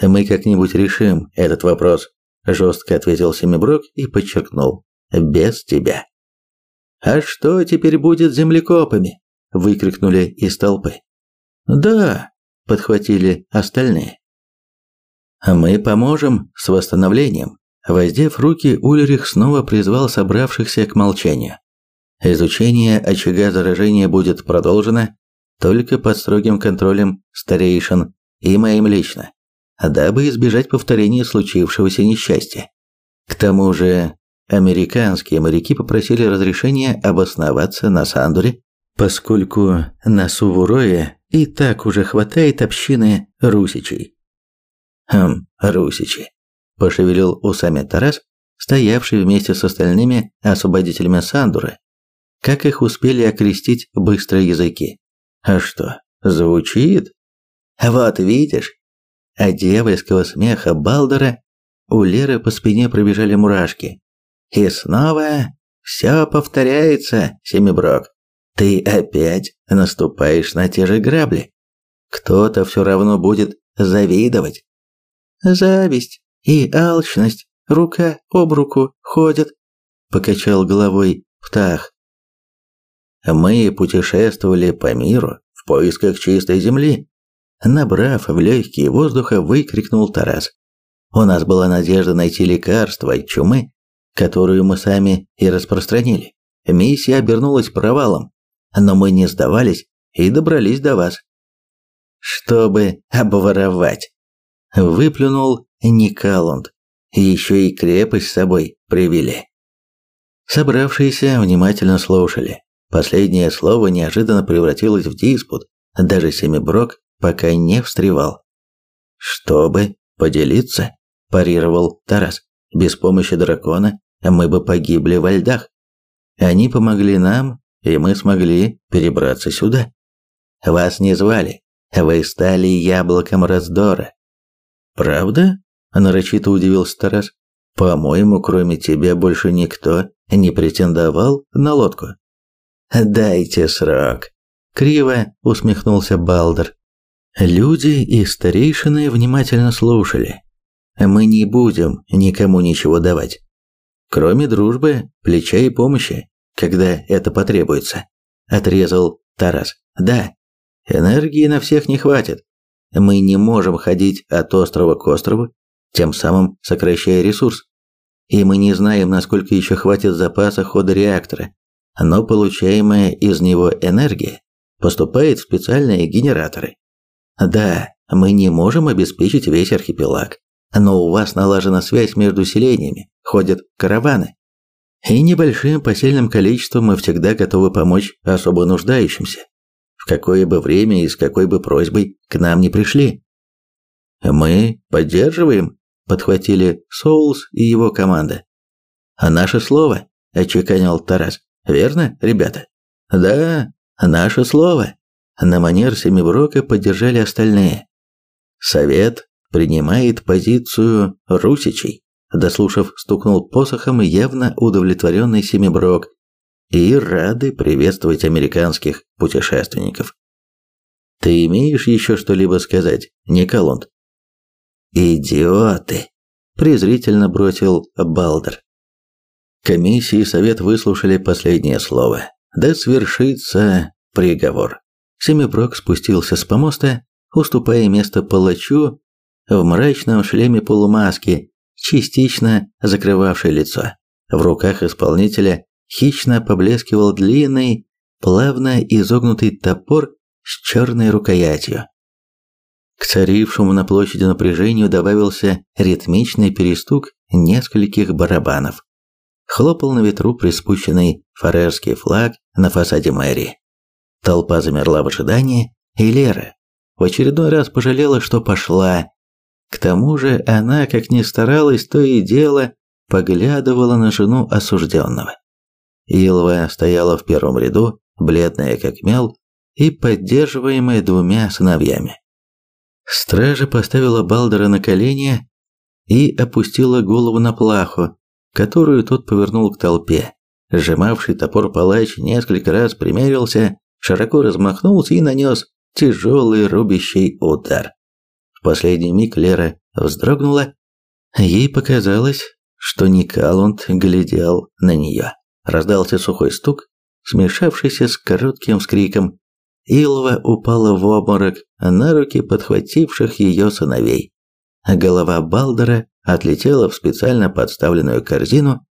Мы как-нибудь решим этот вопрос, жестко ответил Семиброк и подчеркнул. Без тебя. А что теперь будет с землекопами? выкрикнули из толпы. Да, подхватили остальные. Мы поможем с восстановлением. Воздев руки, Ульрих снова призвал собравшихся к молчанию. Изучение очага заражения будет продолжено только под строгим контролем старейшин и моим лично, дабы избежать повторения случившегося несчастья. К тому же, американские моряки попросили разрешения обосноваться на Сандуре, поскольку на Сувурое и так уже хватает общины русичей. Хм, русичи. Пошевелил усами Тарас, стоявший вместе с остальными освободителями Сандуры. Как их успели окрестить быстрые языки? А что, звучит? Вот видишь. От дьявольского смеха Балдера у Леры по спине пробежали мурашки. И снова все повторяется, Семиброк. Ты опять наступаешь на те же грабли. Кто-то все равно будет завидовать. Зависть и алчность рука об руку ходят, покачал головой Птах. Мы путешествовали по миру в поисках чистой земли. Набрав в легкие воздуха, выкрикнул Тарас. У нас была надежда найти лекарство от чумы, которую мы сами и распространили. Миссия обернулась провалом, но мы не сдавались и добрались до вас. Чтобы обворовать. Выплюнул Никалунд. Еще и крепость с собой привели. Собравшиеся внимательно слушали. Последнее слово неожиданно превратилось в диспут. Даже Семиброк пока не встревал. «Чтобы поделиться», – парировал Тарас. «Без помощи дракона мы бы погибли во льдах. Они помогли нам, и мы смогли перебраться сюда. Вас не звали, вы стали яблоком раздора. Правда? Нарочито удивился Тарас. По-моему, кроме тебя больше никто не претендовал на лодку. Дайте срок. Криво усмехнулся Балдер. Люди и старейшины внимательно слушали. Мы не будем никому ничего давать. Кроме дружбы, плеча и помощи, когда это потребуется. Отрезал Тарас. Да, энергии на всех не хватит, мы не можем ходить от острова к острову, тем самым сокращая ресурс. И мы не знаем, насколько еще хватит запаса хода реактора, но получаемая из него энергия поступает в специальные генераторы. Да, мы не можем обеспечить весь архипелаг, но у вас налажена связь между селениями, ходят караваны. И небольшим посильным количеством мы всегда готовы помочь особо нуждающимся в какое бы время и с какой бы просьбой к нам не пришли. Мы поддерживаем, подхватили Соулс и его команда. А наше слово, очеканил Тарас. Верно, ребята? Да, наше слово. На манер Семиброка поддержали остальные. Совет принимает позицию русичей. Дослушав, стукнул посохом явно удовлетворенный Семиброк и рады приветствовать американских путешественников. Ты имеешь еще что-либо сказать, Николанд? Идиоты, презрительно бросил Балдер. Комиссия и совет выслушали последнее слово. Да свершится приговор. Семипрок спустился с помоста, уступая место палачу в мрачном шлеме полумаски, частично закрывавшей лицо. В руках исполнителя хищно поблескивал длинный, плавно изогнутый топор с черной рукоятью. К царившему на площади напряжению добавился ритмичный перестук нескольких барабанов. Хлопал на ветру приспущенный фарерский флаг на фасаде мэрии. Толпа замерла в ожидании, и Лера в очередной раз пожалела, что пошла. К тому же она, как ни старалась, то и дело поглядывала на жену осужденного. Илва стояла в первом ряду, бледная как мел и поддерживаемая двумя сыновьями. Стража поставила Балдера на колени и опустила голову на плаху, которую тот повернул к толпе. Сжимавший топор палач несколько раз примерился, широко размахнулся и нанес тяжелый рубящий удар. В последний миг Лера вздрогнула. Ей показалось, что Никалунд глядел на нее. Раздался сухой стук, смешавшийся с коротким скриком. Илова упала в обморок на руки подхвативших ее сыновей. Голова Балдера отлетела в специально подставленную корзину,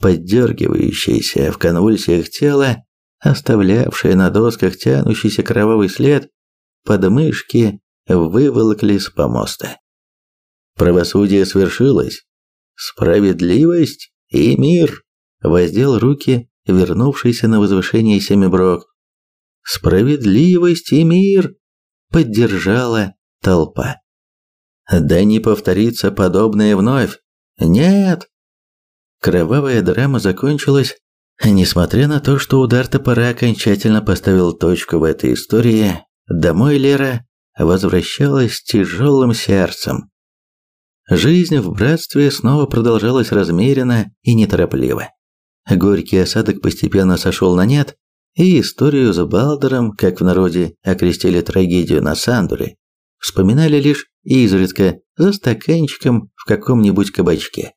поддергивающееся в конвульсиях тело, оставлявшее на досках тянущийся кровавый след, подмышки выволокли с помоста. Правосудие свершилось. Справедливость и мир. Воздел руки, вернувшийся на возвышение Семиброк. Справедливость и мир. Поддержала толпа. Да не повторится подобное вновь. Нет. Кровавая драма закончилась, несмотря на то, что удар топора окончательно поставил точку в этой истории. Домой Лера возвращалась тяжелым сердцем. Жизнь в братстве снова продолжалась размеренно и неторопливо. Горький осадок постепенно сошел на нет, и историю с Балдером, как в народе окрестили трагедию на Сандуле, вспоминали лишь изредка за стаканчиком в каком-нибудь кабачке.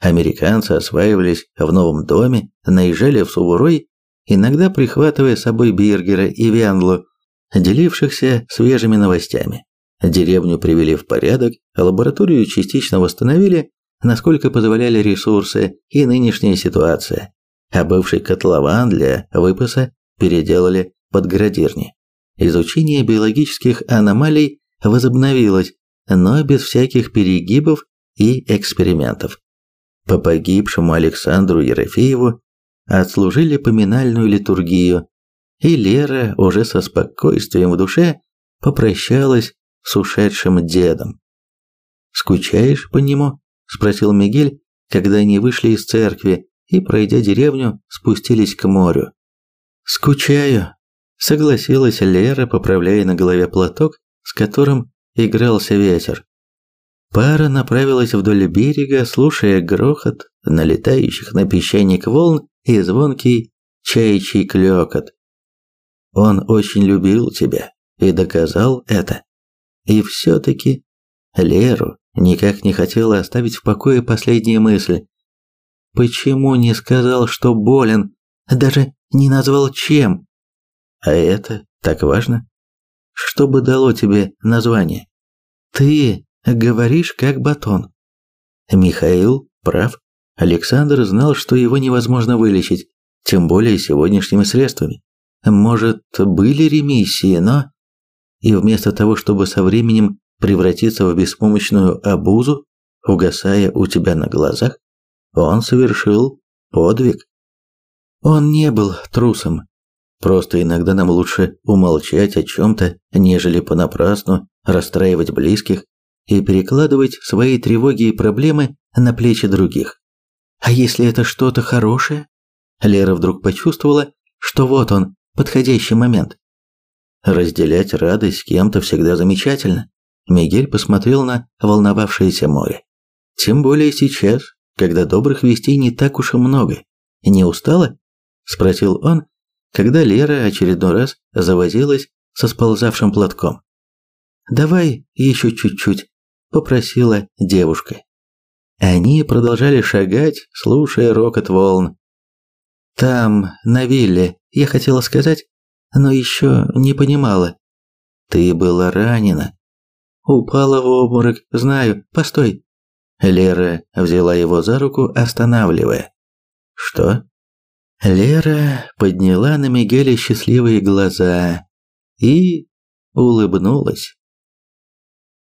Американцы осваивались в новом доме, наезжали в Суворой, иногда прихватывая с собой Биргера и Вянлу, делившихся свежими новостями. Деревню привели в порядок, лабораторию частично восстановили, насколько позволяли ресурсы и нынешняя ситуация, а бывший котлован для выпаса переделали под градирни. Изучение биологических аномалий возобновилось, но без всяких перегибов и экспериментов. По погибшему Александру Ерофееву отслужили поминальную литургию, и Лера уже со спокойствием в душе попрощалась с ушедшим дедом. «Скучаешь по нему?» – спросил Мигель, когда они вышли из церкви и, пройдя деревню, спустились к морю. «Скучаю», – согласилась Лера, поправляя на голове платок, с которым игрался ветер. Пара направилась вдоль берега, слушая грохот налетающих на песчаник волн и звонкий чайчий клёкот. Он очень любил тебя и доказал это. И все-таки Леру никак не хотела оставить в покое последняя мысль. Почему не сказал, что болен, даже не назвал чем? А это так важно? Что бы дало тебе название? Ты говоришь как батон. Михаил прав. Александр знал, что его невозможно вылечить, тем более сегодняшними средствами. Может, были ремиссии, но и вместо того, чтобы со временем превратиться в беспомощную обузу, угасая у тебя на глазах, он совершил подвиг. Он не был трусом. Просто иногда нам лучше умолчать о чем-то, нежели понапрасну расстраивать близких и перекладывать свои тревоги и проблемы на плечи других. А если это что-то хорошее? Лера вдруг почувствовала, что вот он, подходящий момент. Разделять радость с кем-то всегда замечательно. Мигель посмотрел на волновавшееся море. Тем более сейчас, когда добрых вестей не так уж и много. Не устала? спросил он, когда Лера очередной раз завозилась со сползавшим платком. Давай еще чуть-чуть, попросила девушка. Они продолжали шагать, слушая рокот волн. Там, на вилле, я хотела сказать, но еще не понимала. Ты была ранена. Упала в обморок, знаю. Постой. Лера взяла его за руку, останавливая. Что? Лера подняла на Мигеля счастливые глаза и улыбнулась.